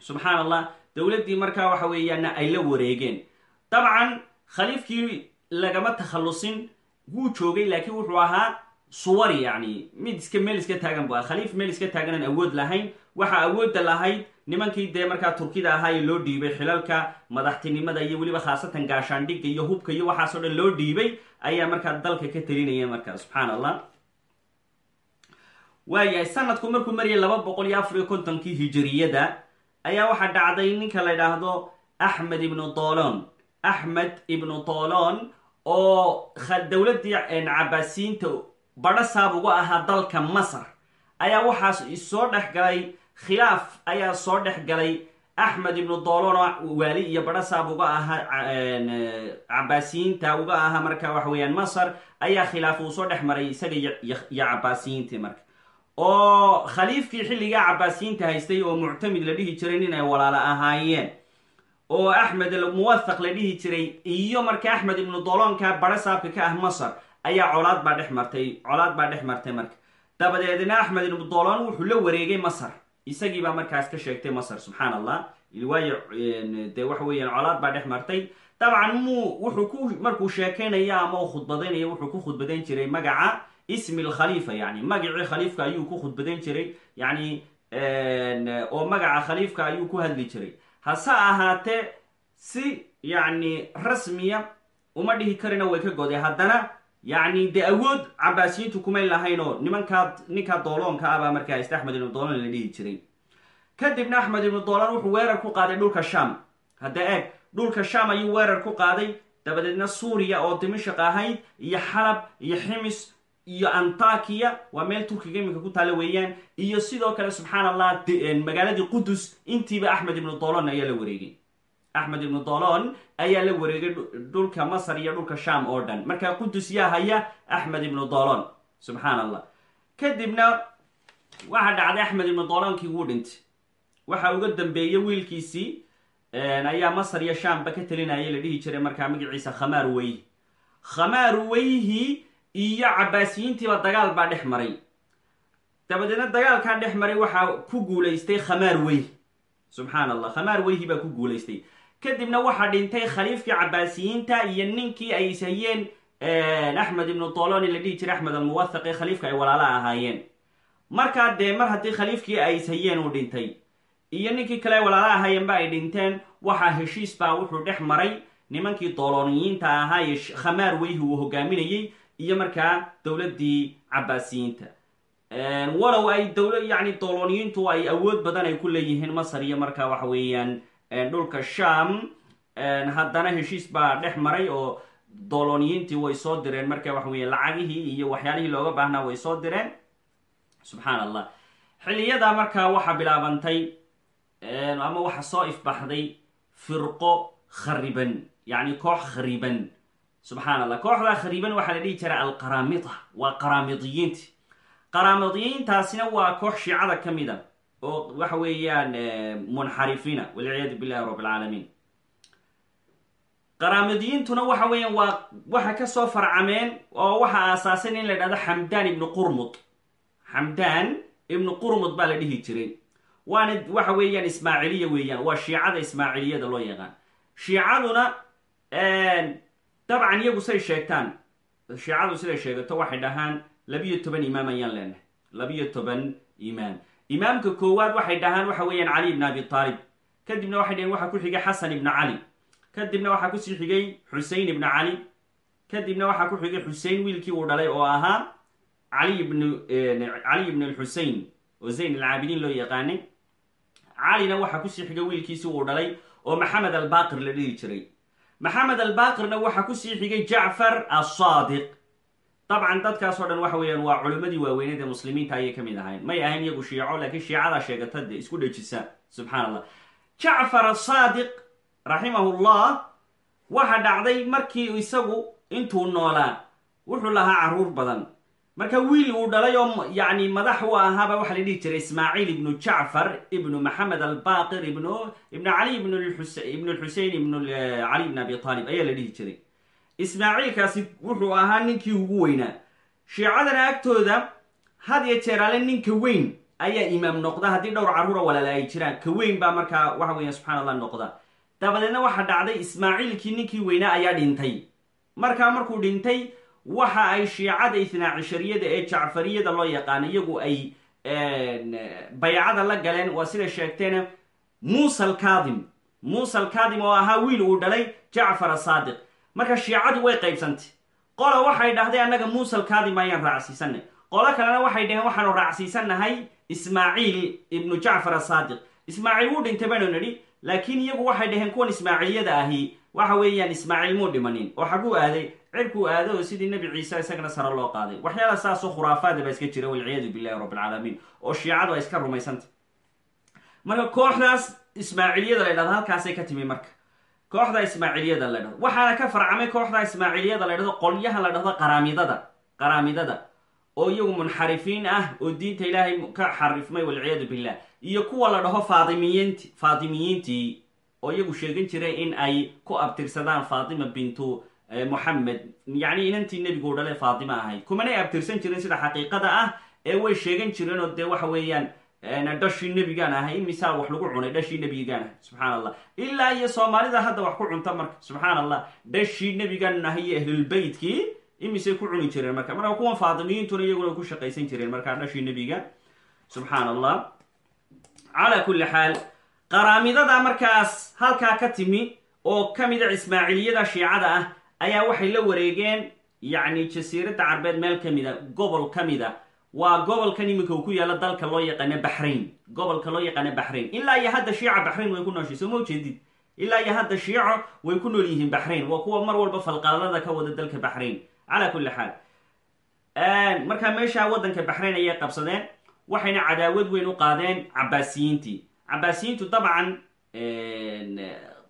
Subxaan allah dowladdii markaa waxa weeyaana ay la wareegeen. Dabcan khaliifkii lagama takhallusin wuu joogay laakiin wuxuu ahaa suwari yacni mid iska meel iska taagan bu. Aha khaliif meel iska taaganan awood lahayn. Waxaa awoodda lahayd nimankii dee markaa turkida ahaa ee loo dhiibay xilalka madaxtinimada iyo weliba khaasatan gaashaandhigga iyo hubka iyo waxaasoo dhan loo dhiibay ayaa markaa dalka ka talinaya markaa subxaan allah waayahay sanadku markuu mariyay laba boqol iyo afar iyo kontonkii hijiriyada ayaa waxaa dhacday ninka la idhaahdo axmed ibnu dolon axmed ibnu dolon oo dowladdii cabaasiyiinta badho saab uga ahaa dalka masar. Ayaa waxaas soo dhex galay khilaaf ayaa soo dhex galay axmed ibnu dolon oo waali iyo badho saab uga ahaa cabaasiyiinta uga ahaa marka waxa weeyaan masar ayaa khilaaf uu soo dhex maray isaga iyo cabaasiyiintii marka. Oo khaliifkii xilligaa cabaasiyiinta haystay oo muctamid la dhihi jiray nin ay walaalo ahaayeen. Oo axmed muwathaq la dhihi jiray iyo marka axmed ibnu dolonka badho saabka ka ah masar ayaa colaad baa dhex martay colaad baa dhex martay marka. Dabadeedna axmed ibnu dolon wuxuu la wareegay masar. Isagiibaa markaas ka sheegtay masar subxaan allah waayo dee waxa weeyaan colaad baa dhex martay. Dabcan muu wuxuu ku markuu sheekaynaya ama uu khudbadaynaya wuxuu ku khudbadayn jiray magaca ismi lkhaliifa yani magacii khaliifka ayuu ku khudbadayn jiray yani oo magaca khaliifka ayuu ku hadli jiray. Hase ahaatee si yacni rasmiya uma dhihi karina way ka goday haddana yacni dee awood cabaasiyiintu kumay lahayn oo nimankaa ninkaa dooloonka ah baa markaa haysta axmed ibnu doolon la dhihi jiray kadibna axmed ibnu doolon wuxuu weerar ku qaaday dhulka sham hadda eeg dhulka sham ayuu weerar ku qaaday dabadeedna suuriya oo dimashaq ahayd iyo xalab iyo ximis iyo antakiya waa meel turkiga iminka ku taalla weeyaan iyo sidoo kale subxaan allah magaaladii qudus intiiba axmed ibnu dolon ayaa la wareegay axmed ibnu dolon ayaa la wareegay dhulka masar iyo dhulka sham oo dhan. Markaa qudus yaa haya axmed ibnu dolon subxaan allah kadibna waxaa dhacday axmed ibnu dolonkii wuu dhintay. Waxa uga dambeeyey wiilkiisii ayaa masar iyo shamba ka talinaya la dhihi jiray markaa magaciisa khamaar weyhi khamaar weyhi iyo cabaasiyiintiiba dagaal baa dhex maray. Dabadeedna dagaalkaa dhex maray waxaa ku guulaystay khamaar weyhi subxaan allah khamaar weyhi baa ku guulaystay kadibna waxaa dhintay khaliifkii cabaasiyiinta iyo ninkii ay ishayeen axmed ibnu doloni la dhihi jiray axmed almuwathaqi khaliifka ay walaala ahaayeen. Markaa dee mar haddii khaliifkii ay ishayeen uu dhintay iyo ninkii kale ay walaala ahaayeenba ay dhinteen waxaa heshiis baa wuxuu dhex maray nimankii doloniyiinta ahaa ee khamaar weyhi uu hogaaminayey iyo markaa dowladdii cabaasiyiinta walow ay dowla yacni doloniyiintu ay awood badan ay ku leeyihiin masar iyo markaa waxa weeyaan dhulka sham haddana heshiis baa dhex maray oo doloniyiintii way soo direen. Marka waxa weya lacagihii iyo waxyaalihii looga baahnaa way soo direen. Subxaan allah xilliyada markaa waxaa bilaabantay ama waxa soo ifbaxday firqo khariban yacni koox khariban. Subxaan allah kooxdaa khariban waxaa la dhihi jiray alqaraamida waa qaraamidiyiinti qaraamidiyiintaasina waa koox shiicada ka mid a oo waxa weeyaan munxarifiina walciyaadu billahi rabb alcaalamiin qaraamadiyiintuna waxa weeyaan waa waxa ka soo farcameen oo waxa aasaasan in la dhahdo xamdaan ibnu qurmud. Xamdaan ibnu qurmud baa la dhihi jiray. Waana waxa weeyaan ismaaciliya weeyaan waa shiicada ismaaciliyada loo yaqaan. Shiicaduna dabcan iyagu say sheegtaan. Shiicadu siday sheegato waxay dhahaan labiyo toban imaam ayaan leenahay. Labiyo toban imaam imaamka koowaad waxay dhahaan waxa weeyaan cali ibn abi taalib. Kadibna waxay dhaheen waxaa ku xigay xasan ibnu cali. Kadibna waxaa ku sii xigay xusein ibnu cali. Kadibna waxaa ku xigay xusein wiilkii uu dhalay oo ahaa cali ibnu cali ibn lxusein oo zayn alcaabidiin loo yaqaanay. Calina waxaa ku sii xigay wiilkiisii uu dhalay oo maxamed albaqir la dhihi jiray. Maxamed albaqirna waxaa ku sii xigay jacfar assaadiq dabcan dadkaas oo dhan waxa weeyaan waa culimmadii waaweyneed ee muslimiinta ayay ka mid ahayn may ahayn iyagu shiico laakiin shiicadaa sheegata dee isku dhejisa subxaan allah jacfar asaadiq raximahullah waxa dhacday markii isagu intuu noolaa wuxuu lahaa carruur badan marka wiil uu dhalay oo yani madax u ahaaba waxaa la dhihi jiray ismaaciil ibnu jacfar ibnu maxamed albaqir ibnu ibnu cali ibn lxusein ibnu cali ibn abi taalib ayaa la dhihi jiray ismaaciilkaasi wuxuu ahaa ninkii ugu weynaa shiicadana agtooda had iyo jeeraale ninka weyn ayaa imaam noqda haddii dhowr carruura walaala ay jiraan. Ka weyn baa markaa waxa weya subxana allah noqda. Dabadeedna waxaa dhacday ismaaciilkii ninkii weynaa ayaa dhintay. Markaa markuu dhintay waxa ay shiicada ithnaa cishariyada ee jacfariyada loo yaqaano iyagu ay baycada la galeen waa siday sheegteen muusa alkadim muusa alkadim oo ahaa wiil uu dhalay jacfar asaadiq marka shiicadii way qaybsantay. Qola waxay dhahday annaga muusa alkadim ayaan raacsiisanay qolo kalena waxay dhaheen waxaanu raacsiisannahay ismaaciil ibnu jacfar asaadiq ismaaciil wuu dhintay baynu nidhi laakiin iyagu waxay dhaheen kuwan ismaaciiliyada ahi. Waxa weeyaan ismaaciil muu dhimanin oo xaguu aaday cirkuu aado oo sidii nebi ciise isagana sare loo qaaday. Waxyaala saasoo khuraafaada baa iska jira walciyaadu billahi rabbilcaalamiin oo shiicadu ay iska rumaysantay. Marka kooxdaas ismaaciliyada la dhahdo halkaasay ka timi marka kooxda ismaaciliyada la dhahdo waxaana ka farcamay kooxda ismaaciliyada la dhahdo qolyaha la dhahdo qaraamidada qaraamidada. Oo iyagu munxarifiin ah oo diinta ilaahay ka xarifmay walciyaadu billah. Iyo kuwa la dhaho faatimiyiinti faatimiyiintii oo iyagu sheegan jiray in ay ku abtirsadaan faatima bintu moxamed yacni inantii nebigu dhale faatima ahayd kumanay abtirsan jirin sida xaqiiqada ah ee way sheegan jireen oo dee waxa weeyaan dhashii nebigaan ahay imisaa wax lagu cunay dhashii nebigaan ahay. Subxaan allah ilaa iyo soomaalida hadda wax ku cunta marka. Subxaan allah dhashii nebigaan ahay iyo ahlulbeytkii imisay ku cuni jireen marka. Marka kuwan faatimiyiintuna iyaguna ku shaqaysan jireen markaa dhashii nebiga. Subxaan allah kulli xaal qaraamidada markaas halkaa ka timi oo ka mida ismaaciliyada shiicada ah ayaa waxay la wareegeen yacni jasiiradda carbeed meel ka mida gobol ka mida waa gobolkan iminka uu ku yaalo dalka loo yaqaano baxrain gobolka loo yaqaano baxrain ilaa iyo hadda shiica baxrain way ku nooshay soo ma ujeedid? Ilaa iyo hadda shiico way ku nool yihiin baxrain waa kuwa mar walba falqaladada ka wada dalka baxrain calaa kulli xaal. Markaa meesha waddanka baxrain ayay qabsadeen waxayna cadaawad weyn u qaadeen cabaasiyiintii cabaasiyiintu dabcan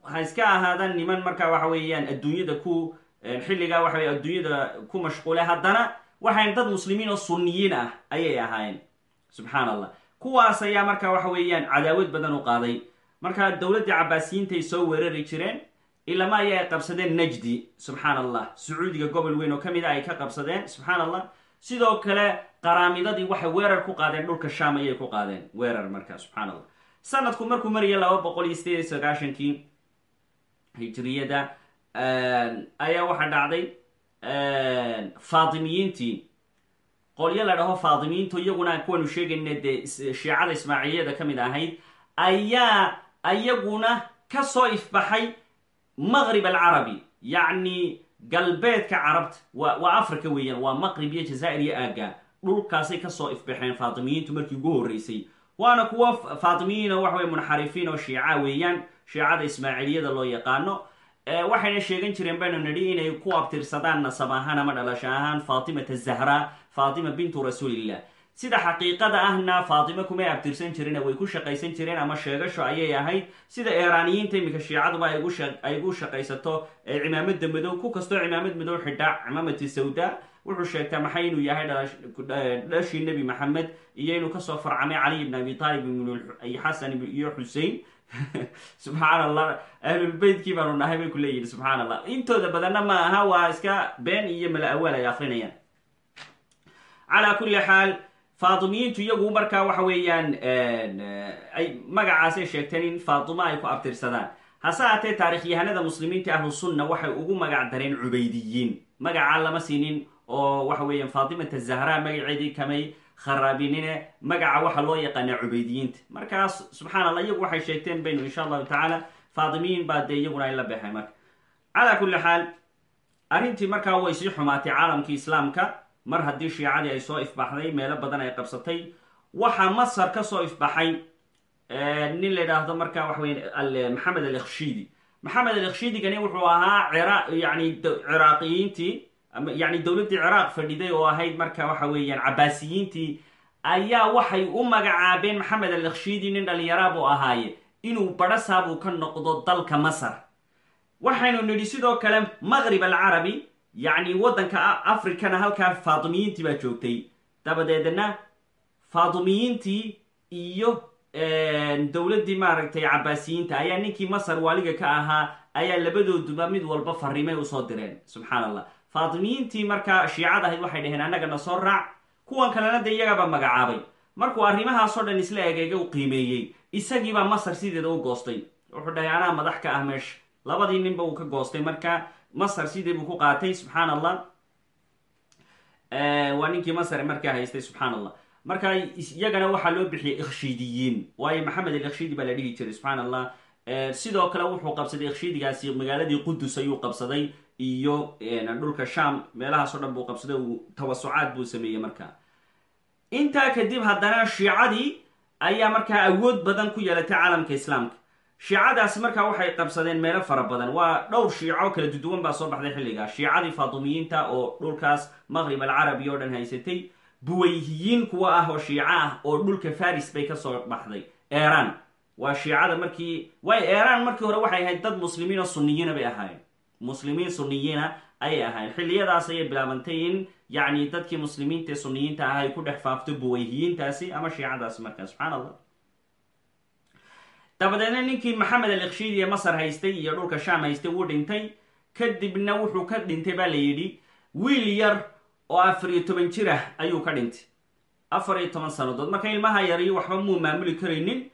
ha iska ahaadaan niman markaa waxa weeyaan adduunyada ku xilligaa waxa wey adduunyada ku mashquule haddana waxayn dad muslimiin oo sunniyiin ah ayay ahaayeen. Subxaan allah kuwaas ayaa markaa waxa weeyaan cadaawad badan u qaaday. Markaa dowladdii cabaasiyiintay soo weerari jireen ilama aya ay qabsadeen najdi. Subxaan allah sacuudiga gobol weyn oo ka mid a ay ka qabsadeen. Subxaan allah sidoo kale qaraamidadii waxay weerar ku qaadeen dhulka sham ayay ku qaadeen. Weerar markaa subxaan allah sanadku markuu maraya laba boqol iyo sideed sagaashankii hijriyada ayaa waxaa dhacday faatimiyiintii qolyo la dhaho faatimiyiintu iyaguna kuwanu sheegayna dee shiicada ismaaciliyada ka mid ahayd ayaa iyaguna ka soo ifbaxay maqrib alcarabi. Yacni galbeedka carabta wa waa africa weeyaan waa maqrib iyo jazaa'ir iyo aaga dhulkaasay ka soo ifbaxeen faatimiyiintu markii ugu horreysay. Waana kuwa faatimiyiina waxa wey munxarifiin oo shiica weeyaan shiicada ismaaciliyada loo yaqaano waxayna sheegan jireen baynu nidhi inay ku abtirsadaan nasab ahaan ama dhalasho ahaan faatimata zahra faatima bintu rasuulillah. Sida xaqiiqada ahna faatime kumay abtirsan jirin way ku shaqaysan jireen ama sheegasho ayay ahayd. Sida eeraaniyiinta iminka shiicaduba ay gu shaqaysato cimaamada madow ku kastoo cimaamad madow xidha cimaamati sawda wuxuu sheegtaa maxay inuu yahay dhashii nebi maxamed iyo inuu ka soo farcamay cali ibn abi taalib xasan iyo xusein subxaan allah ahlulbeytkii baanu nahay bay ku leeyihiin subxaan allah intooda badanna ma aha waa iska been iyo mala awaal ay akrinayaan calaa kulli xaal faatimiyiintu iyagu markaa waxa weeyaan ay magacaasay sheegteen in faatimo ay ku abtirsadaan. Hase haatee taarikhyahanada muslimiinta ahlu sunna waxay ugu magac dareen cubaydiyiin. Magacaa lama siinin oo waxa weeyaan faatimata zahra magaceedii kamay kharaabinine magaca waxaa loo yaqaanaa cubaydiyiinta markaas subxaan allah iyagu waxay sheegteen baynu insha allahu tacaala faatimiyiin baa dee iyaguna ay la baxeen marka. Calaa kulli xaal arrintii markaa way sii xumaatay caalamkii islaamka. Mar haddii shiicadii ay soo ifbaxday meelo badan ay qabsatay. Waxaa masar ka soo ifbaxay nin la idhaahdo marka waxa wey maxamed alikhshidi. Maxamed alikhshidigani wuxuu ahaa yani ciraaqiyiintii yani dowladdii ciraaq fadhiday oo ahayd marka waxa weeyaan cabaasiyiintii ayaa waxay u magacaabeen maxamed alikhshidi nin dhalinyara buu ahaaye inuu badhasaabuu ka noqdo dalka masar. Waxaynu nidhi sidoo kale maqrib alcarabi yacni waddanka africana halkaa faatimiyiintii baa joogtay. Dabadeedna faatimiyiintii iyo dowladdii maaragtay cabaasiyiinta ayaa ninkii masar waaliga ka ahaa ayaa labadooduba mid walba farrimay u soo direen. Subxaan allah faatimiyiintii markaa shiicad ahayd waxay dhaheen annagana soo raac. Kuwan kalena de iyagaba magacaabay. Markuu arrimahaasoo dhan isla egeega u qiimeeyey isagiibaa masar sideeda u goostay. Wuxuu dhahay anaa madax ka ah meesha labadii ninba uu ka goostay marka masar sidii buu ku qaatay subxaan allah waa ninkii masar markaa haystay subxaan allah marka iyagana waxaa loo bixiyay ikhshidiyiin waayo maxamed alikhshidi baa la dhihi jiray subxaan allah sidoo kale wuxuu qabsaday ikhshidigaasi magaaladii qudus ayuu qabsaday iyo dhulka sham meelahaasoo dhan buu qabsaday uu tawasucaad buu sameeyey markaa intaa kadib haddana shiicadii ayaa markaa awood badan ku yeelatay caalamka islaamka. Shiicadaasi markaa waxay qabsadeen meelo fara badan. Waa dhowr shiico kala duduwan baa soo baxday xilligaa shiicadii faatimiyiinta oo dhulkaas maqrib alcarabi oo dhan haysatay buwayhiyiin kuwa ah oo shiico ah oo dhulka faris bay ka soo baxday. Eeran waa shiicada markii way eeran markii hore waxay ahayd dad muslimiin oo sunniyiina bay ahaayeen muslimiin sunniyiina ayay ahaayeen xilliyadaas ayay bilaabantay in yacni dadkii muslimiinta ee sunniyiinta ah ay ku dhex faafto buwayhiyiintaasi ama shiicadaasi markaa subxaan allah dabadeedna ninkii maxamed alikhshidi ee masar haystay iyo dhulka sham haystay wuu dhintay. Kadibna wuxuu ka dhintay baa la yidhi wiil yar oo afar iyo toban jir ah ayuu ka dhintay. Afar iyo toban sannadood. Marka ilmaha yariyo waxba muu maamuli karaynin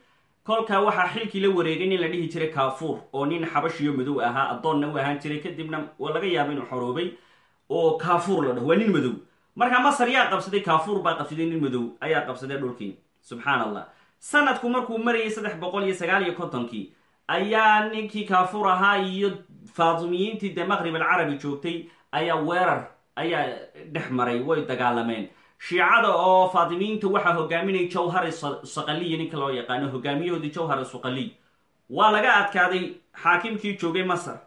kolkaa waxaa xilkii la wareegay nin la dhihi jiray kaafuur oo nin xabashiyo madow ahaa addoonna u ahaan jiray kadibna laga yaaba inuu xoroobay oo kaafuur la dhaho. Waa nin madow. Markaa masar yaa qabsaday kaafuur baa qabsaday nin madow ayaa qabsaday dhulkii. Subxaan allah sanadku markuu marayay saddex boqol iyo sagaal iyo kontonkii ayaa ninkii kaafuur ahaa iyo faatimiyiintii dee maqrib alcarabi joogtay ayaa weerar ayaa dhex maray way dagaalameen shiicada oo faatimiyiinta waxaa hogaaminaya jawhari saqaliyi ninka loo yaqaano hogaamiyahoodii jawhari suqaliy waa laga adkaaday xaakimkii joogay masar.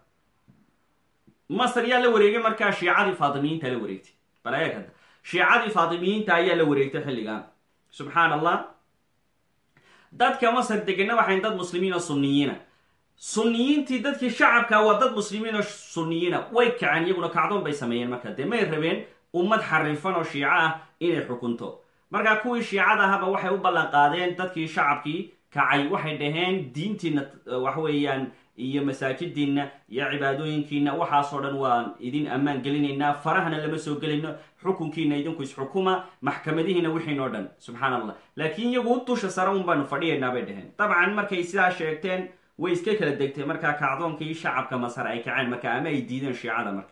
Masar yaa la wareegay markaa shiicadii faatimiyiinta la wareegtay. Bal eeg hadda. Shiicadii faatimiyiinta ayaa la wareegtay xilligan. Subxaan allah dadka masar degana waxayn dad muslimiin oo sunniyiina sunniyiintii dadkii shacabka waa dad muslimiin oo sunniyiina way kaceen iyaguna kacdoon bay sameeyeen marka dee may rabeen ummad xarifan oo shiico ah inay xukunto. Markaa kuwii shiicada ahaba waxay u ballan qaadeen dadkii shacabkii kacay waxay dhaheen diintiina waxa weeyaan iyo masaajidiinna iyo cibaadooyinkiina waxaasoo dhan waan idin ammaan gelinaynaa farahana lama soo gelayno xukunkiina idinku isxukuma maxkamadihiina wixiinoo dhan. Subxaan allah laakiin iyagu dusha sare un baanu fadhiyaynaa bay dhaheen. Dabcan markay sidaa sheegteen way iska kala degtay markaa kacdoonkii shacabka masar ay kaceen marka ama ay diideen shiicada marka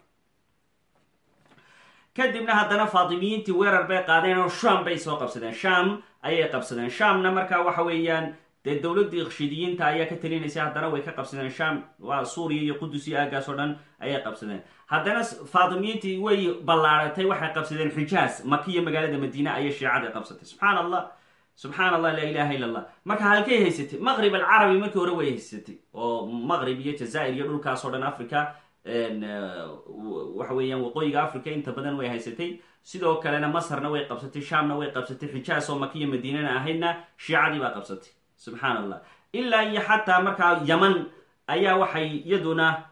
kadibna haddana faatimiyiintii weerar bay qaadeen oo sham bay soo qabsadeen. Sham ayay qabsadeen. Shamna markaa waxa weeyaan dee dowladdii ikhshidiyiinta ayaa ka talinaysay. Haddana way ka qabsadeen. Sham waa suuriya iyo qudus iyo aagaas oo dhan ayay qabsadeen. Haddana faatimiyiintii way ballaaratay waxay qabsadeen xijaas makiya magaalada madiine ayay shiicada qabsatay. Subxaan allah subxaan allah laa ilaha illa allah marka halkay haysatay maqrib alcarabi markii hore way haysatay. Oo maqrib iyo jazaa'ir iyo dhulkaas oo dhan africa waxa weeyaan waqooyiga africa inta badan way haysatay. Sidoo kalena masarna way qabsatay shamna way qabsatay xijaas oo makiya madiinana ahaydna shiicadii baa qabsatay. Subxaan allah ilaa iyo xataa markaa yaman ayaa waxay iyaduna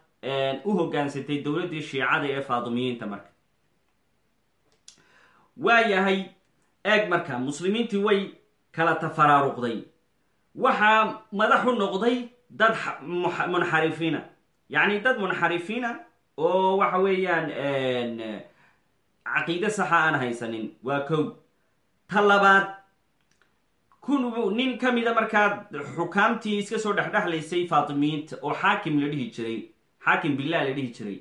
u hogaansatay dowladdii shiicada ee faatimiyiinta marka. Waayahay eeg marka muslimiintii way kala tafaraaruqday. Waxaa madax u noqday dad munxarifiina yacni dad munxarifiina oo waxa weeyaan caqiide saxa aan haysanin waa kow. Ta labaad kun nin ka mida markaa xukaamtii iska soo dhexdhexlaysay faatimiyiinta oo xaakim la dhihi jiray xaakim billah la dhihi jiray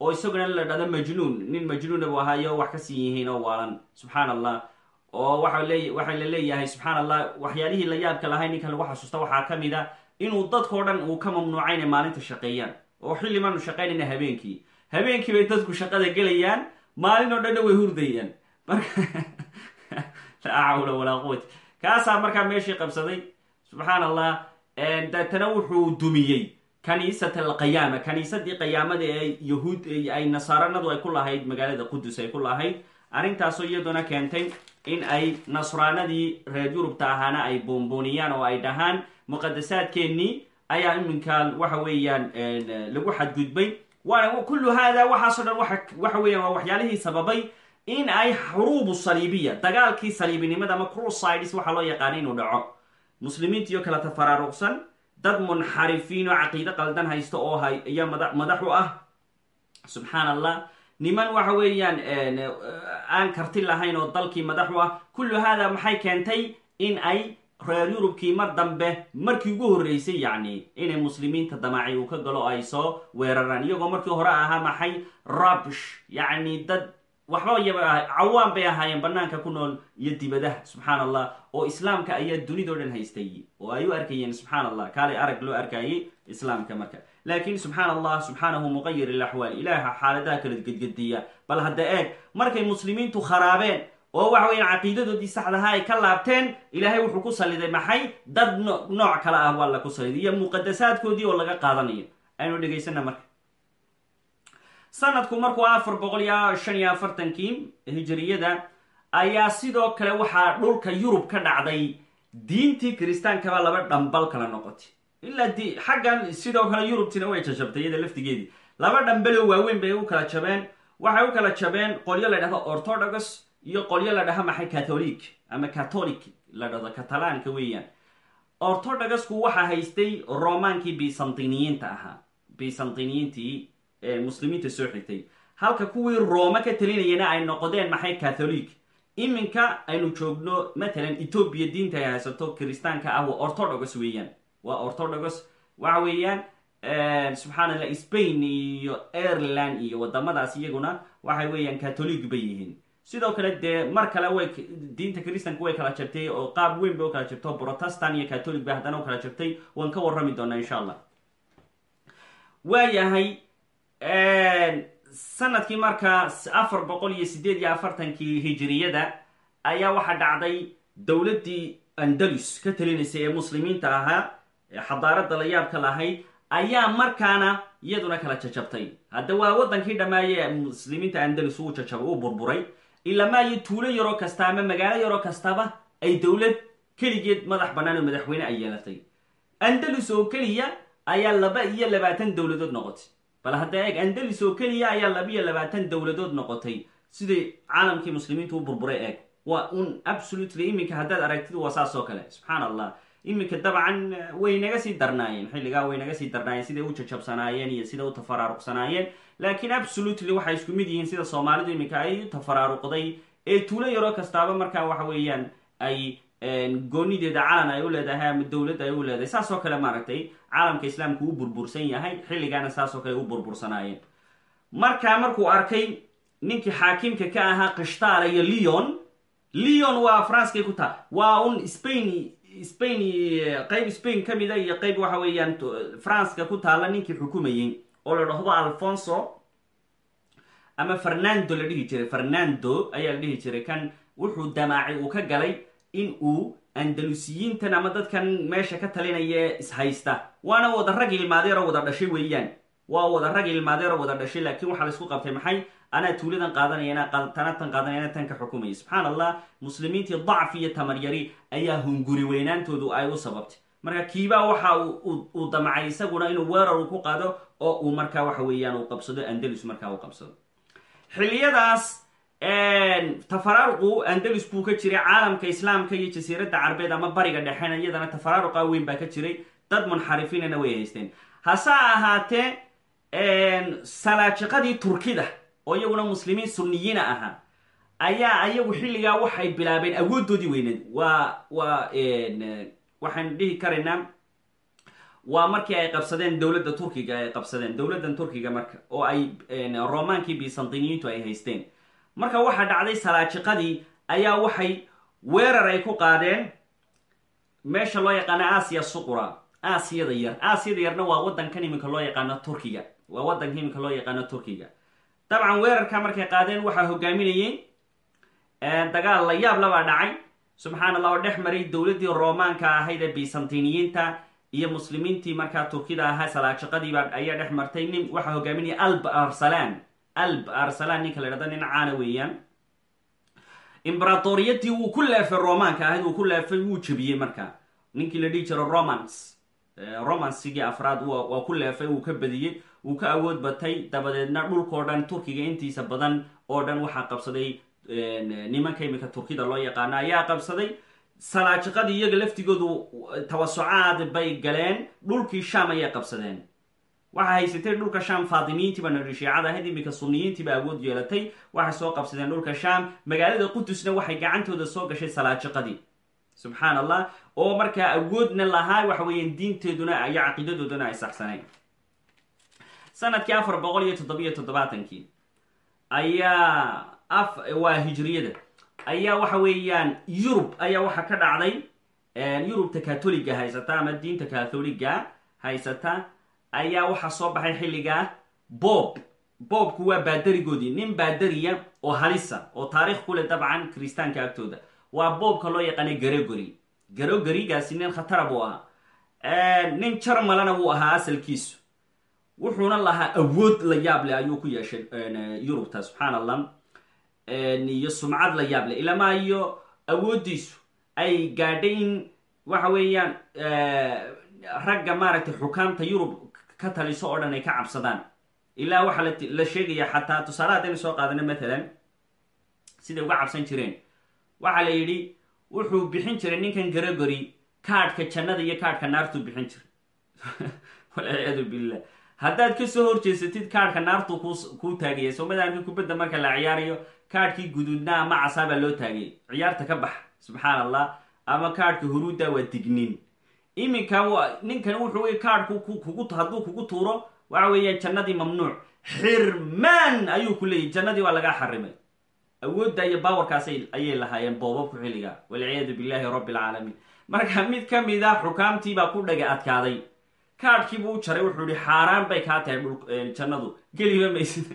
oo isaguna la dhahdo majnuun nin majnuuna buu ahaayo wax ka sii yihiin oo waalan subxaan allah oo waxaa la leeyahay subxaan allah waxyaalihii la yaabka lahay ninkan lagu xasuusta waxaa ka mid a inuu dadkao dhan uu ka mamnuuca inay maalinta shaqeeyaan oo xillimaanu shaqaynayna habeenkii. Habeenkii bay dadku shaqada gelayaan maalin oo dhanna way hurdayaan. Marka laa xawla walaa quwata kaasaa markaa meeshii qabsaday subxaan allah deetana wuxuu dumiyey kaniisat alqiyaama kaniisadii qiyaamada ee yahuud ay nasaaranadu ay ku lahayd magaalada qudus ay ku lahayd arrintaasoo iyaduna keentay in ay nasraanadii reer yurubta ahaana ay buunbuuniyaan oo ay dhahaan muqadasaadkeennii ayaa iminka waxa weeyaan lagu xadgudbay. Waana kullu haada waxaasoo dhan waxa weeyaan waa waxyaalihii sababay in ay xuruubu saliibiya dagaalkii saliibinimada ama crusides waxaa loo yaqaana inuu dhaco. Muslimiintiiyo kala tafaraaruqsan dad munxarifiin oo caqiide qaldan haysta oo hay iyo madax u ah. Subxaan allah niman waxa weeyaan aan karti lahayn oo dalkii madax u ah kullu haada maxay keentay in ay reer yurubkii mar dambe markii ugu horreysay yacni inay muslimiinta damaaci uu ka galo ay soo weeraraan. Iyagoo markii hore ahaa maxay? Rabsh. Yacni dad waxba yaba cawaan bay ahaayeen banaanka ku nool iyo dibadaha subxaan allah oo islaamka ayaa dunidao dhan haystay oo ay u arkayeen subxaan allah kaalay arag loo arkayay islaamka marka. Laakiin subxaan allah subxaanahu muqayir ilaxwaal ilaaha xaaladaha kala gedgediya. Bal hadda eeg markay muslimiintu kharaabeen oo waxa weeyaan caqiidadoodii saxdaha ay ka laabteen ilaahay wuxuu ku saliday maxay? Dad nooc kale ah waa la ku saliday. Iyo muqadasaadkoodii oo laga qaadanayo aynu dhegaysana marka. Sanadku markuu afar boqol iyo shan iyo afartankii hijiriyada ayaa sidoo kale waxaa dhulka yurub ka dhacday. Diintii kiristaankaba laba dhambal kala noqotay. Ilaa d xaggan sidoo kale yurubtina way jajabtay iyada laftigeedii laba dhambeloo waaweyn bay u kala jabeen. Waxay u kala jabeen qolyo la dhahdo orthodox iyo qolyo la dhaha maxay catholic ama catholic la dhahdo catalaanka weeyaan. Orthodoxku waxaa haystay romaankii byzantiniyiinta ahaa byzantiniyiintii muslimiinta soo xigtay. Halka kuwii roome ka talinayana ay noqdeen maxay catholic? Iminka aynu joogno matalan ethoobia diinta ay haysato kiristaanka ah waa orthodox weeyaan. Waa orthodox waxa weeyaan subxaan allah spain iyo ireland iyo wadamadaas iyaguna waxay weeyaan catholic bay yihiin sidoo kale dee mar kale way diinta christanka way kala jabtay oo qaab weyn bay u kala jabto protestant iyo catholic bay haddana u kala jabtay. Waan ka warrami doonaa insha allah. Waayahay sannadkii markaa afar boqol iyo sideed iyo afartankii hijiriyada ayaa waxaa dhacday dowladdii andalus ka talinaysay ee muslimiinta ahaa xadaaradda la yaabka lahayd ayaa markaana iyaduna kala jajabtay. Hadda waa waddankii dhammaaya ee muslimiinta andalus uu jajabay uu burburay ilamaayo tuulo yaroo kasta ama magaalo yaroo kastaba ay dowlad keligeed madax bannaan oo madaxweyne ay yeelatay. Andalus oo keliya ayaa laba iyo labaatan dowladood noqotay. Bal hadda eeg andalus oo keliya ayaa laba iyo labaatan dowladood noqotay. Sidai caalamkii muslimiintu u burburay eeg waa un absolutely iminka haddaad aragtid waa saas oo kale. Subxaan allah iminka dabcan way naga sii darnaayeen. Xilligaa way naga sii darnaayeen siday u jajabsanaayeen iyo siday u tafaraaruqsanaayeen. Laakiin absolutely waxay isku mid yihiin sida soomaalidu iminka ay u tafaraaruqday. Ee tuulo yaroo kastaaba markaa waxa weeyaan ay goonideeda calan ay u leedahay ama dowladd ay u leedahay. Saas oo kale maaragtay caalamka islaamku u burbursan yahay xilligaana saas kale u burbursanaayeen. Markaa markuu arkay ninkii xaakimka ka ahaa kishtaala iyo leon leon waa franskay ku taha waa un spain spain qeyb spain ka mida iyo qeyb waxa weeyaan franska ku taalla ninkii xukumayay. Oo la dhahdo alfonso ama fernando la dhihi jiray. Fernando ayaa la dhihi jiray kan wuxuu damaacay uu ka galay in uu andalusiyiintan ama dadkan meesha ka talinaya ishaysta waana wada rag ilmaadeero wada dhashay weeyaan. Waa wada rag ilmaadeero wada dhashay laakiin waxaa la isku qabtay maxay anaa tuuladan qaadanayana tanatan qaadanayana tan ka xukumaya subxaan allah muslimiintii dacfi iyo tamaryari ayaa hunguri weynaantoodu ay u sababtay marka kiibaa waxa uu damcay isaguna inuu weerar uu ku qaado oo uu markaa waxa weeyaan uu qabsado andalus markaa uu qabsado xilliyadaas tafaraaruqu andalus buu ka jiray caalamka islaamka iyo jasiiradda carbeed ama bariga dhexena iyadana tafaraaruqa weyn baa ka jiray dad munxarifiinana way haysteen hase ahaatee salaajiqadii turkida oo iyaguna muslimiin sunniyiina ahaa ayaa ayagu xilligaa waxay bilaabeen awooddoodii weyneed. Waa waa waxaan dhihi karaynaa waa markii ay qabsadeen dowladda turkiga ay qabsadeen dowladdan turkiga marka oo ay romaankii bisantiniyiintu ay haysteen. Marka waxaa dhacday salaajiqadii ayaa waxay weerar ay ku qaadeen meesha loo yaqaano aasiya suqura aasiyada yar. Aasiyada yarna waa wadankan iminka loo yaqaano turkiga. Waa wadanka iminka loo yaqaano turkiga dabcan weerarka markay qaadeen waxaa hogaaminayeen dagaal la yaab labaa dhacay. Subxaan allah oo dhex maray dowladdii romaanka ahayd ee bisantiniyiinta iyo muslimiintii markaa turkida ahaa salaajiqadiiba ayaa dhex martay nin waxaa hogaaminaya alb arsalan. Alb arsalan ninka la dhahdo nin caana weeyaan. Imberatoriyadii wuu ku leefay romaanka ahayd wuu ku leefay wuu jebiyey marka ninkii la dhihi jiro romans. Romansigii afraad waa ku leefay wuu ka badiyey wuu ka awood batay dabadeedna dhulkao dhan turkiga intiisa badan oo dhan waxaa qabsaday nimanka iminka turkida loo yaqaano ayaa qabsaday. Salaajiqadii iyaga laftigoodu tawasucaad bay galeen dhulkii sham ayay qabsadeen. Waxaa haysatay dhulka sham faatimiyiintiiba nari shiicada ahayd iminka suniyiintiiba awood yeelatay. Waxay soo qabsadeen dhulka sham magaalada qudusna waxay gacantooda soo gashay salaajiqadii subxaan allah oo markaa awoodna lahaa waxa weeyaan diinteeduna iyo caqiidadooduna ay saxsanayn sannadkii afar boqol iyo toddobiyo toddobaatankii ayaa waa hijriyada ayaa waxa weeyaan yurub ayaa waxa ka dhacday yurubta catholiga haysata ama diinta catholiga haysata ayaa waxaa soo baxay xilligaa bob boobku waa baadarigoodii nin baadariya oo halisa oo taarikh ku leh dabcan kristaanka agtooda waa boobka loo yaqaanay garogory garogorygaasi nin khatara buu ahaa nin jarmalana wuu ahaa asalkiisu wuxuuna lahaa awood la yaab leh ayuu ku yeeshay yurubta subxaan allah iyo sumcad la yaab leh ilamaa iyo awooddiisu ay gaadhay in waxa weeyaan ragga maaragtay xukaamta yurub ka taliso oo dhan ay ka cabsadaan. Ilaa waxaa la sheegaya xataa tusaale haddaynu soo qaadano matalan siday uga cabsan jireen. Waxaa la yidhi wuxuu bixin jiray ninkan garogory kaadhka jannada iyo kaadhka naartuu bixin jiray. Walciyaadu billah haddaad ka soo horjeesatid kaadhka naartuu kuu taagaya soomadaanka kubadda marka la ciyaarayo kaadhkii guduudna ama casaabaa loo taagay ciyaarta ka bax subxaan allah ama kaadhka huruudda waa dignin iminka ninkan wuxuu kaadhku hadduu kugu tuuro waxa weeyaan jannadii mamnuuc. Xirmaan ayuu ku leeyahy jannadii waa lagaa xarimay. Awoodda iyo bawarkaas ayay lahaayeen boobabku xilliga. Walciyaadu billahi rabbi alcaalamiin marka mid ka mid a xukaamtiibaa ku dhaga adkaaday kaadhkiibuu u jaray wuxuu ihi xaaraan bay kaa tahay jannadu. Geliba maysid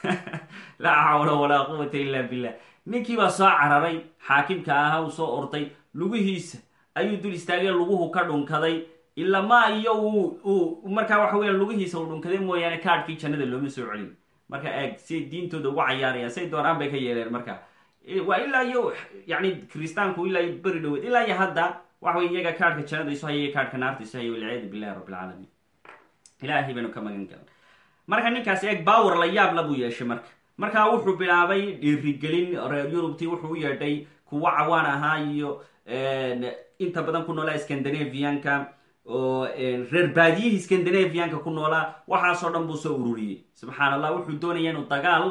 laa xawla walaa quwata illa billah ninkiibaa soo cararay xaakimka ahaa uu soo orday lugihiisa ayuu dul istaagay luguhu ka dhunkaday ilamaa iyo uu markaa waxa weya lugihiisa uu dhunkaday mooyaane kaadhkii jannada looma soo celin. Marka eeg siay diintooda ugu cayaarayaan say doonaan bay ka yeeleen marka. Waa ilaa iyo yani kristaanku ilaa beri dhaweed ilaa iyo hadda waxa wey iyaga kaadhka jannada isu hayay kaadhka naarta billahi rabbi alcaalamiin ilaahay baynu ka magan galan marka ninkaas eeg bawer la yaab la buu yeeshay marka. Markaa wuxuu bilaabay dhiirigelin reer yurubtii wuxuu u yeedhay kuwo cawaan ahaa iyo inta badan ku noolaa scandinavianka oo reer baadiyihii scandinavianka ku noolaa waxaasoo dhan buu soo ururiyey. Subxaan allah wuxuu doonaya inuu dagaal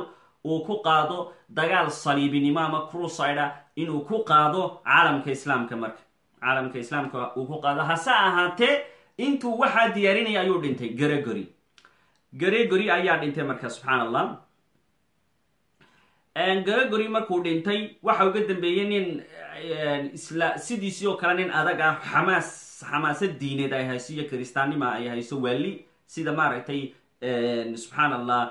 uu ku qaado dagaal saliibinimo ama crusida inuu ku qaado caalamka islaamka marka caalamka islaamka uu ku qaado. Hase ahaatee intuu waxaa diyaarinaya ayuu dhintay garegory garegory ayaa dhintay marka subxaan allah garegory markuu dhintay waxa uga dambeeyey nin isla sidiisii oo kale nin adag ah xamaas xamaasad diineed ay hayso iyo kiristaannima ay hayso waali sida maaragtay subxaan allah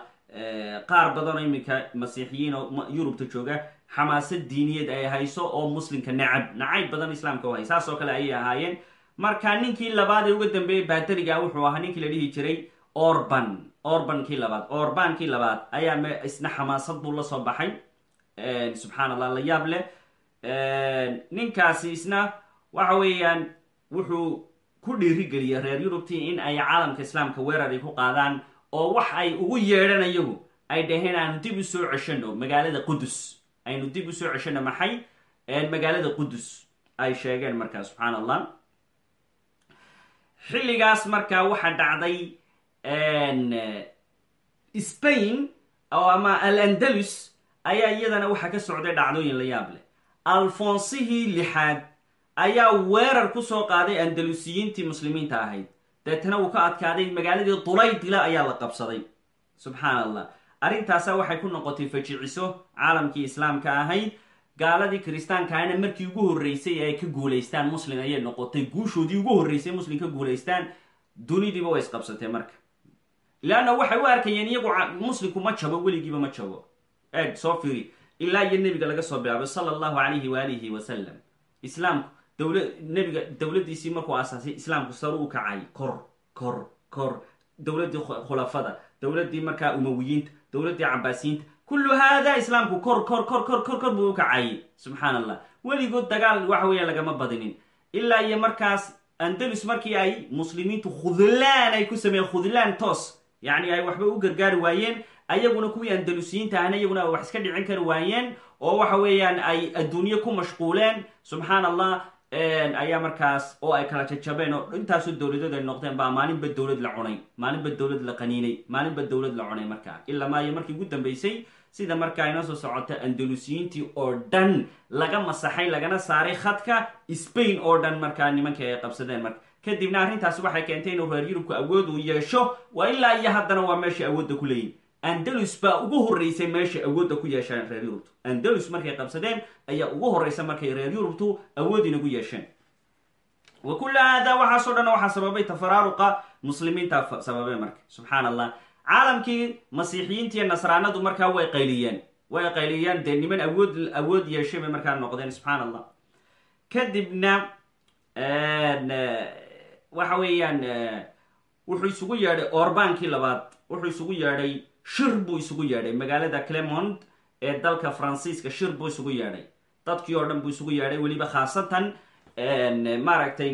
qaar badanoo iminka masiixiyiin oo yurubta jooga xamaasad diiniyeed ay hayso oo muslimka nacab. Nacayb badan islaamka u hay. Saas oo kale ayay ahaayeen. Marka ninkii labaad ee uga dambeeyey baadariga wuxuu ahaa ninkii la dhihi jiray orban. Orbankii labaad. Orbankii labaad ayaa isna xamaasad buu la soo baxay. Subxaan allah la yaab leh. Ninkaasi isna waxa weeyaan wuxuu ku dhiirigeliyay reer yurubtii in ay caalamka islaamka weerar ay ku qaadaan oo wax ay ugu yeedhan ay dhaheen aanu dib u soo ceshano magaalada qudus aynu dib u soo ceshano maxay? Magaalada qudus ay sheegeen markaa subxaan allah xilligaas markaa waxaa dhacday spain oo ama al andalus ayaa iyadana waxaa ka socday dhacdooyin la yaab leh. Alfonsihii lixaad ayaa weerar ku soo qaaday andalusiyiintii muslimiinta ahayd. Deetana uu ka adkaaday magaaladii dulaydila ayaa la qabsaday. Subxaan allah arrintaasa waxay ku noqotay fajiciso caalamkii islaamka ahayd. Gaaladii kiristaankaana markii ugu horreysay ay ka guulaystaan muslim ayay noqotay. Guushoodii ugu horreysay muslim ka guulaystaan dunidiiba way isqabsatee marka. Leanna waxay u arkayeen iyagu muslimku ma jabo weligiiba ma jabo. Eeg soo firi. Ilaa iyo nebiga laga soo bilaabay sala allahu calayhi waalihi wasalam islaamku dowla nebiga dowladdiisii markuu aasaasay islaamku saru u kacay. Kor kor kor. Dowladdii khulafada. Dowladdii markaa umawiyiinta dowladdii cabaasiyiinta kullu haada islaamku kor kor kor kor kor kor buu u kacayay subxaan allah weligood dagaal waxa weeya lagama badinin. Ilaa iyo markaas andalus markii ay muslimiintu khudlaan ay ku sameeyeen khudlaan toos yacni ay waxba u gargaari waayeen ayaguna kuwii andalusiyiinta ahna iyaguna wax iska dhicin kari waayeen oo waxa weeyaan ay adduunye ku mashquuleen. Subxaan allah ayaa markaas oo ay kala jajabeen oo intaasoo dowladood ay noqdeen baa maalinba dowlad la cunay maalinba dowlad la qaniinay maalinba dowlad la cunay markaa ilaa maayo markii ugu dambeysay sida markaa inoo soo socota andalusiyiintii oo dhan laga masaxay lagana saaray khadka spain oo dhan markaa nimanka ay qabsadeen marka. Kadibna arrintaasi waxay keentay inuu reer yurubku awood uu yeesho waa ilaa iyo haddana waa meesha awoodda ku leeyihiin andalus baa ugu horreysay meesha awoodda ku yeesheen reer yurubtu andalus markay qabsadeen ayaa ugu horreysa markay reer yurubtu awoodina ku yeesheen wa kulla haadaa waxaasoo dhan waxaa sababay tafaraaruqa muslimiinta sababay marka. Subxaan allah caalamkii masiixiyiinta iyo nasraanadu markaa way qayliyeen. Way qayliyeen dee niman awood awood yeeshay bay markaa noqdeen subxaan allah kadibna waxa weeyaan wuxuu isugu yeedhay orbaankii labaad. Wuxuu isugu yeedhay shir buu isugu yeedhay. Magaalada clemont ee dalka faransiiska shir buu isugu yeedhay. Dadkii oo dhan buu isugu yeedhay weliba khaasatan maaragtay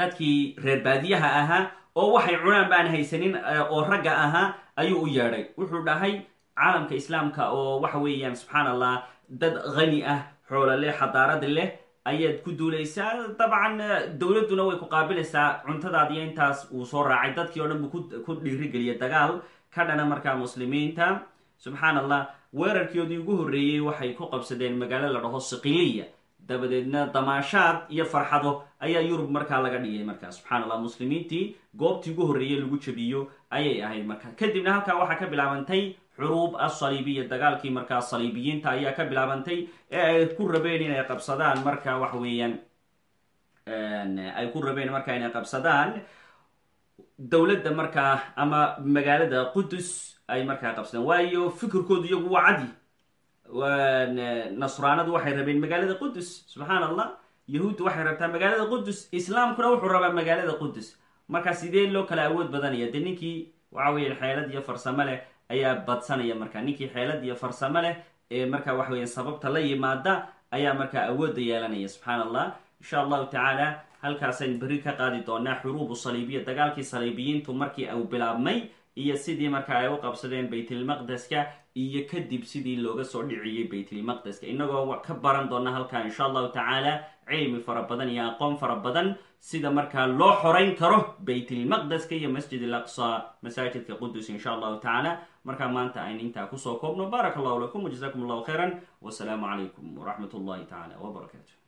dadkii reer baadiyaha ahaa oo waxay cunaan baan haysanin oo ragga ahaa ayuu u yeedhay. Wuxuu dhahay caalamka islaamka oo waxa weeyaan subxaan allah dad khani ah xoolo leh xadaarada leh ayaad ku duulaysaa dabcan dowladduna way ku qaabilaysaa. Cuntadaadiyo intaas uu soo raacay. Dadkii o dhan buu ku dhiirigeliyay dagaal ka dhana markaa muslimiinta. Subxaan allah weerarkoodii ugu horreeyey waxay ku qabsadeen magaalo la dhaho siqiliya. Dabadeedna damaashaad iyo farxado ayaa yurub markaa laga dhigay markaa subxaan allah muslimiintii goobtii ugu horreeyey lagu jabiyo ayay ahayd markaa kadibna halkaa waxaa ka bilaabantay xuruub asaliibiya dagaalkii markaa saliibiyiinta ayaa ka bilaabantay ee ay ku rabeen inay qabsadaan marka waxa weeyaan ay ku rabeen markaa inay qabsadaan dowladda markaa ama magaalada qudus ay markaa qabsadeen waayo fikirkoodu iyagu waa cadi nasraanadu waxay rabeen magaalada qudus subxaan allah yahuuddu waxay rabtaa magaalada qudus islaamkuna wuxuu rabaa magaalada qudus marka sidee loo kala awood badanaya dee ninkii waxa weya xeelad iyo farsamo leh ayaa badsanaya marka. Ninkii xeelad iyo farsamo leh ee marka waxa weya sababta la yimaada ayaa markaa awoodda yeelanaya subxaan allah insha allahu tacaala halkaasaynu berri ka qaadi doonaa xuruubu saliibiya. Dagaalkii saliibiyiintu markii uu bilaabmay iyo sidii marka ay u qabsadeen baytilmaqdeska iyo kadib sidii looga soo dhiciyey baytilmaqdeska. Inagoo ka baran doona halkaa insha allahu tacaala cilmi fara badan iyo aqoon fara badan sida markaa loo xorayn karo baytilmaqdeska iyo masjid alaqsa masaajidka qudus insha allahu tacaala. Markaa maanta aynu intaa ku soo koobno. Baaraka allahu lakum wajazakum allahu khayran. Wasalaamu calaykum waraxmat ullahi tacala wbarakaatu